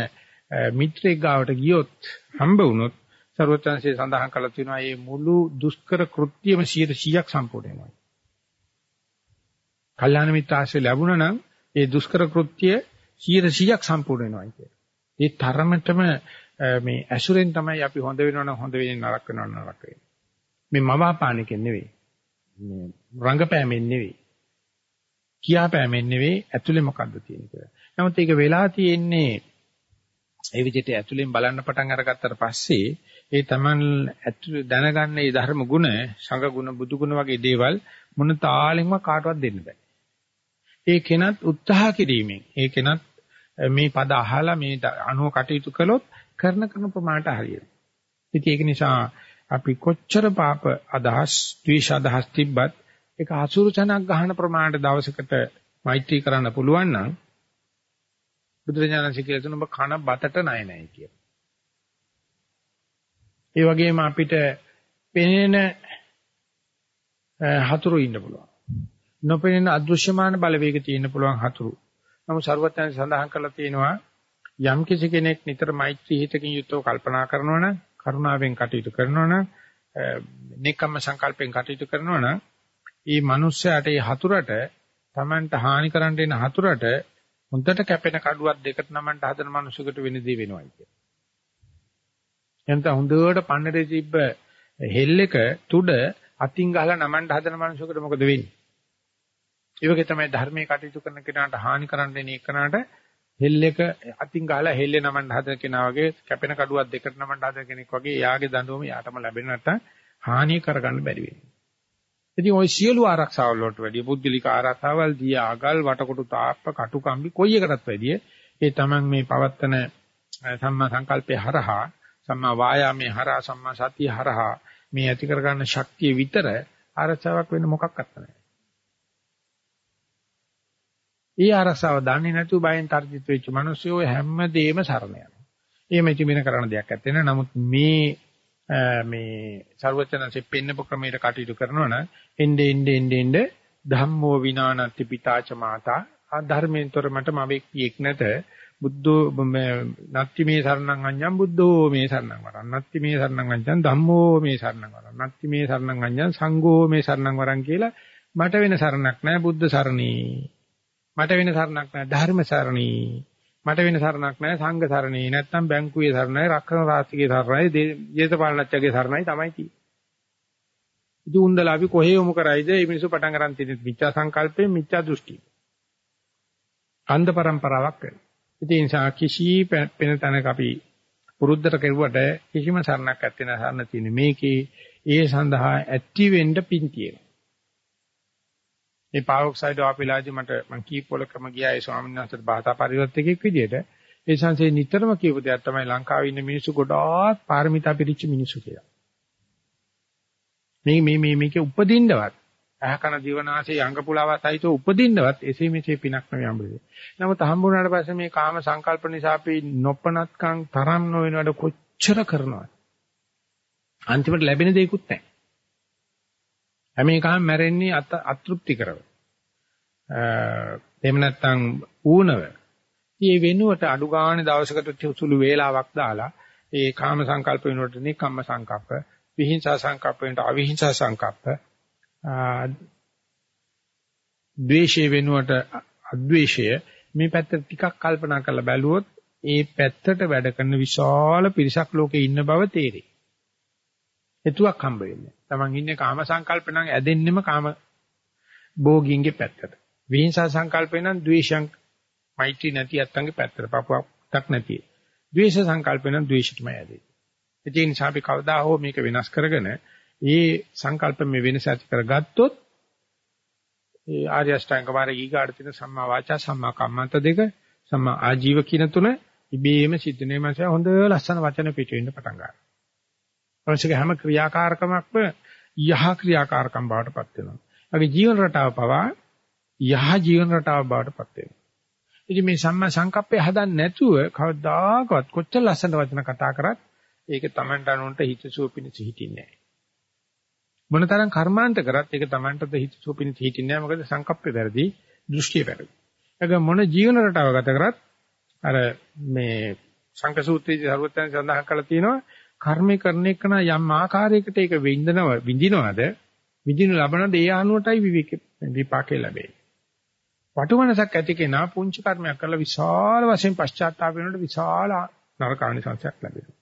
මිත්‍රෙක් ගාවට ගියොත් හම්බ වුණොත් ਸਰවචන්සේ සඳහන් කළා තියෙනවා මේ මුළු දුෂ්කර කෘත්‍යම 100ක් සම්පූර්ණ වෙනවා. කල්යාණ මිත්‍ර ආශ්‍රය ලැබුණා නම් ඒ දුෂ්කර කෘත්‍ය 100ක් සම්පූර්ණ වෙනවා කියන්නේ. ඒ තරමටම මේ ඇසුරෙන් තමයි අපි හොඳ වෙනවනම් හොඳ වෙන්නේ නරක වෙනවනම් නරක වෙන්නේ. මේ මවාපානකෙන් නෙවෙයි. මේ රංගපෑමෙන් නෙවෙයි. කියාපෑමෙන් නෙවෙයි ඇතුලේ මොකද්ද තියෙන්නේ කියලා. නමුත් ඒක වෙලා තියෙන්නේ ඒ විදිහට ඇතුලෙන් බලන්න පටන් අරගත්තට පස්සේ ඒ Taman දැනගන්න මේ ධර්ම ගුණ, සංඝ ගුණ, බුදු ගුණ වගේ දේවල් මොන තාලෙන්ම කාටවත් දෙන්න බෑ. ඒ කෙනත් උත්සාහ කිරීමෙන්, ඒ කෙනත් මේ පද අහලා මේ අනුව කටයුතු කළොත් කරන කරන ප්‍රමාණයට හරියනවා. ඉතින් ඒක නිසා අපි කොච්චර පාප අදහස්, ද්වේෂ අදහස් තිබ්බත් ඒක අසුරු තනක් ගන්න ප්‍රමාණයට දවසකට මෛත්‍රී කරන්න පුළුවන් නම් බුදුරජාණන්සේ කියලා තුන ඔබ කන බතට ණය නැහැ කියලා. ඒ වගේම අපිට පෙනෙන හතුරු ඉන්න පුළුවන්. නොපෙනෙන අදෘශ්‍යමාන බලවේග තියෙන්න පුළුවන් හතුරු. නමුත් ਸਰවඥයන් සඳහන් කරලා තියෙනවා යම් කිසි කෙනෙක් නිතර මෛත්‍රී හිතකින් යුක්තව කල්පනා කරනවා නම් කරුණාවෙන් කටයුතු කරනවා නම් නිකම්ම සංකල්පෙන් කටයුතු කරනවා නම් මේ මිනිස්සයාට මේ හතුරට Tamanට හානි කරන්න එන හතුරට හොඳට කැපෙන කඩුවක් දෙකට නමන්න හදන මිනිසෙකුට වෙන දේ වෙනවා කියන්නේ. එතන හොඳට පන්නරේ තිබ්බ හෙල්ලක තුඩ අතින් ගහලා නමන්න හදන මිනිසෙකුට මොකද වෙන්නේ? ඒ වගේ තමයි ධර්මයේ කටයුතු කරන කෙනාට හානි කරන්න එන එකනට හෙල්ලක අතින් ගහලා හෙල්ලේ නමන්න හදන කෙනා වගේ කැපෙන කඩුවක් දෙකට නමන්න හදන කෙනෙක් වගේ යාගේ දඬුවම යාටම ලැබෙන නැත්නම් හානිය කරගන්න බැරි වෙනවා. ඉතින් ওই සියලු ආරක්ෂාවල් වලට වැඩිය පුද්ගලික ආරක්ෂාවල් දී ආගල් වටකොටු තාප්ප කටුකම්බි කොයි එකටත් වැඩිය ඒ තමන් මේ පවත්තන සම්මා සංකල්පේ හරහා සම්මා වායාමේ හරහා සම්මා සතිය හරහා මේ ඇති කරගන්න ශක්තිය විතර ආරක්ෂාවක් වෙන්න මොකක්වත් නැහැ. ඒ ආරක්ෂාව දන්නේ නැතුව බයෙන් තර්ජිත වෙච්ච මිනිස්සු හැමදේම සරණ යනවා. එහෙම ඉතිමින කරන දෙයක් නැත්තේ නෑ. නමුත් මේ මේ ਸਰවචනanse පෙන්නපු ක්‍රමයට කටයුතු කරනවා නම් එnde ende ende ende ධම්මෝ විනානත්ති පිතාච මාතා. ආ ධර්මයෙන්තර මට මවෙක් පියෙක් නැත. බුද්ධෝ නත්ති මේ සරණං අඤ්ඤං බුද්ධෝ මේ සරණං වරං. නත්ති මේ සරණං අඤ්ඤං ධම්මෝ මේ සරණං වරං. නත්ති මේ සරණං අඤ්ඤං සංඝෝ මේ සරණං වරං කියලා මට වෙන සරණක් නැහැ බුද්ධ සරණී. මට වෙන සරණක් නැහැ ධර්ම සරණී මට වෙන සරණක් නැහැ සංඝ සරණේ නැත්නම් බැංකුවේ සරණයි රක්කන රාජ්‍යයේ සරණයි දේශපාලනච්චගේ සරණයි තමයි තියෙන්නේ. ඉතින් උන්දලා අපි කොහේ යොමු කරයිද මේ මිනිස්සු පටන් ගන්න තියෙන මිච්ඡා සංකල්පයෙන් මිච්ඡා දෘෂ්ටි. අන්ධ પરම්පරාවක් වෙනවා. ඉතින් ඒ නිසා කිසි පෙන තැනක අපි පුරුද්දට කෙරුවට කිසිම සරණක් ඇත්තේ නැහැ සරණ තියෙන්නේ මේකේ ඒ සඳහා ඇක්ටිව් වෙන්න පින් තියෙනවා. මේ පාවොක්සයිඩ් ආපිලාජි මට මං කීපවලකම ගියා ඒ ස්වාමීන් වහන්සේට භාෂා පරිවර්තකෙක් විදියට ඒ සංසේ නිතරම කියපු දෙයක් තමයි ලංකාවේ ඉන්න මිනිස්සු ගොඩාක් පාරමිතා පිරිච්ච මිනිස්සු කියලා. මේ මේ මේ මේකේ උපදින්නවත් අහකන දිවනාසේ යංග පුලාවත් අයිතෝ උපදින්නවත් එසේ මෙසේ පිනක් නෙවෙයි හම්බෙන්නේ. නමුත් හම්බුනාට පස්සේ මේ කාම සංකල්ප නිසා අපි නොපනත්කම් තරම් නොවෙනවට කොච්චර කරනවද? අන්තිමට ලැබෙන දෙයක්වත් නැහැ. හැම එකම මැරෙන්නේ අතෘප්ති කරව. එහෙම නැත්නම් ඌනව. මේ වෙනුවට අඩු ගානේ දවසකට සුළු වේලාවක් දාලා ඒ කාම සංකල්ප වෙනුවට නිකම්ම සංකල්ප, විහිංසා සංකල්ප වෙනුවට අවිහිංසා සංකල්ප, ද්වේෂය වෙනුවට අද්වේෂය මේ පැත්ත ටිකක් කල්පනා කරලා බැලුවොත් ඒ පැත්තට වැඩ කරන විශාල පිරිසක් ලෝකේ ඉන්න බව තේරෙයි. එතුවක් හම්බ වෙන්නේ. Taman ඉන්නේ කාම සංකල්ප නම් ඇදෙන්නෙම කාම භෝගින්ගේ පැත්තට. විහිංසා සංකල්පේ නම් ද්වේෂං මෛත්‍රී නැති අත්තන්ගේ පැත්තට. පපුවක් නැති. ද්වේෂ සංකල්පේ නම් ද්වේෂෙටමයි ඇදෙන්නේ. ඒ නිසා අපි කවදා හෝ මේක වෙනස් කරගෙන ඒ සංකල්ප මේ වෙනස ඇති කරගත්තොත් ඒ ආර්ය අෂ්ටාංග මාර්ගය ඊගාට තියෙන සම්මා වාචා සම්මා කම්මන්ත දෙක සම්මා ආජීව කියන තුන ඉබේම සිද්ධ වෙන මාසය හොඳ ලස්සන වචන පිට වෙන්න පටන් ගන්නවා. අවශ්‍ය හැම ක්‍රියාකාරකමක්ම යහ ක්‍රියාකාරකම් බවට පත් වෙනවා. අපි ජීවන රටාව පවා යහ ජීවන රටාව බවට පත් වෙනවා. ඉතින් මේ සම්මා සංකප්පය හදන්න නැතුව කවදාකවත් කොච්චර ලස්සන වචන කතා කරත් ඒක Tamanට අනුන්ට හිතසුව පිණිස හිටින්නේ නැහැ. මොනතරම් කර්මාන්ත කරත් ඒක Tamanටද හිතසුව පිණිස හිටින්නේ නැහැ. මොකද සංකප්පේ වැරදි, දෘෂ්ටිය වැරදි. ඒක මොන ජීවන රටාව ගත කරත් අර මේ සංක සූත්‍රයේදී සර්වඥයන් සඳහන් කරලා තියෙනවා කර්මය කරන එක යම් ආකාරයකට ඒක විඳිනව විඳිනවද විඳිනු ලබනද ඒ ආනුවටයි විවික විපාකේ ලැබෙන්නේ. වටුමනසක් ඇති කෙනා පුංචි කර්මයක් කරලා විශාල වශයෙන් පශ්චාත්තාප වෙනකොට විශාල නරකාණි සංසයක් ලැබෙනවා.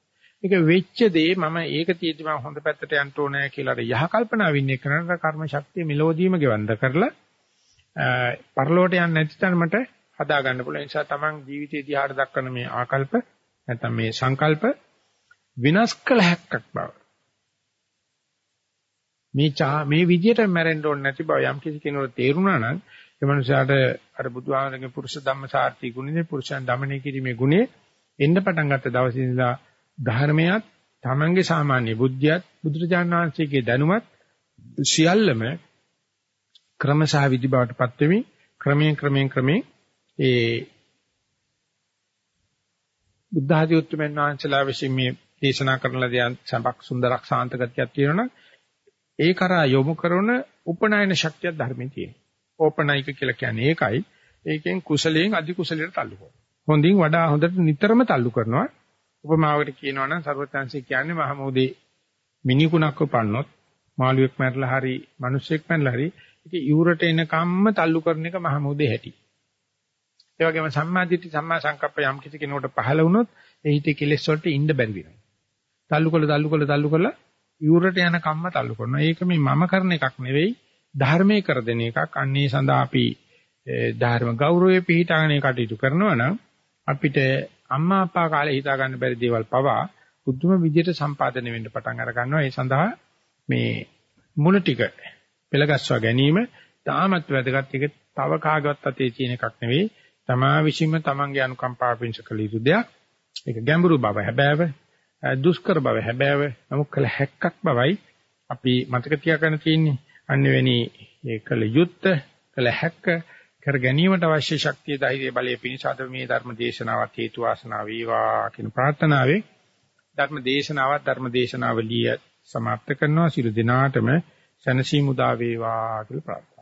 ඒක වෙච්ච දේ මම ඒක තියෙද්දි මම හොඳ පැත්තට යන්න ඕනෑ කියලා අර යහ කල්පනා වින්නේ කරන කර්ම ශක්තිය මෙලෝදීම ගෙවන්න කරලා පරලෝට යන්නේ නැති තරමට හදා ගන්න පුළුවන්. ඒ නිසා තමන් ජීවිතයේ දිහාට දක්වන මේ ආකල්ප නැත්නම් මේ සංකල්ප වෙනස් කළ හැක්කක් බව. මේ චා මේ විදියට මැරෙන්න ඕනේ නැති බව යම් කිසි කෙනෙකුට තේරුණා නම් ඒ මනුස්සයාට අර බුදුහාමරගේ පුරුෂ ධම්ම සාර්ථී ගුණනේ පුරුෂයන් দমনය කිරීමේ ගුණේ එන්න පටන් ගත්ත දවසේ ඉඳලා ධර්මයත් තමන්ගේ සාමාන්‍ය බුද්ධියත් බුදුරජාණන් වහන්සේගේ දැනුමත් සියල්ලම ක්‍රමසහ විදි බවට පත් වෙමින් ක්‍රමයෙන් ක්‍රමයෙන් ක්‍රමයෙන් ඒ බුද්ධ ආදී උත්තරමන් වහන්සේලා විසින් මේ දේශනා කරන ලදී සම්පක් සුන්දරක් සාන්ත ගතියක් තියෙනවනම් ඒ කරා යොමු කරන උපනායන ශක්තිය ධර්මයේ තියෙනවා. ඕපනායික කියලා කියන්නේ ඒකයි. ඒකෙන් කුසලයෙන් අධි කුසලයට තල්ලු කරනවා. හොඳින් වඩා හොඳට නිතරම තල්ලු කරනවා. උපමාවකට කියනවා නම් සර්වත්‍ංශය කියන්නේ මහමෝදේ මිනිකුණක් උපන්නොත් මාළුවෙක් මැරලා හරි මිනිස්සෙක් මැරලා හරි ඒක ඉවුරට එන කම්ම තල්ලු කරන එක මහමෝදේ හැටි. ඒ වගේම සම්මාදිට්ඨි සම්මා සංකප්ප යම් කිසි කෙනෙකුට පහළ වුණොත් ඒ හිතේ කෙලෙස් වලට ඉන්න බැරි වෙනවා. තල්ලු කළ තල්ලු කළ තල්ලු කළ ඉවුරට යන කම්ම තල්ලු කරනවා. ඒක මේ මම කරන එකක් නෙවෙයි ධර්මයේ කර දෙන එකක්. අන්නේ සඳහා අපි ධර්ම ගෞරවයේ පිහිටාගෙන කටයුතු කරනවා නම් අපිට අම්මා අප්පා කාලේ හිතා ගන්න බැරි දේවල් පවා බුද්ධම විදියට සම්පාදනය වෙන්න පටන් අර ගන්නවා. ඒ සඳහා මේ මුල ටික පෙළගස්වා ගැනීම තාමත් වැදගත්. ඒක තව කාගවත් අතේ තියෙන එකක් නෙවෙයි. තමා විශ්ීම තමන්ගේ අනුකම්පාව පිණිස කළ යුතු දෙයක්. ඒක ගැඹුරු බව හැබෑව, දුෂ්කර බව හැබෑව, නමුත් කළ හැක්කක් බවයි අපි මතක තියාගන්න තියෙන්නේ. අන්නෙවෙනි ඒ කළ යුත්ත, කළ හැක්ක කර ගැනීමට අවශ්‍ය ශක්තිය ධෛර්ය බලය පිණිස අද මේ ධර්ම දේශනාවත් හේතු වාසනා වේවා කියන ප්‍රාර්ථනාවෙන් ධර්ම දේශනාවත් ධර්ම දේශනාවලිය સમાપ્ત කරනවා සිළු දිනාටම සනසි මුදා වේවා කියලා ප්‍රාර්ථනා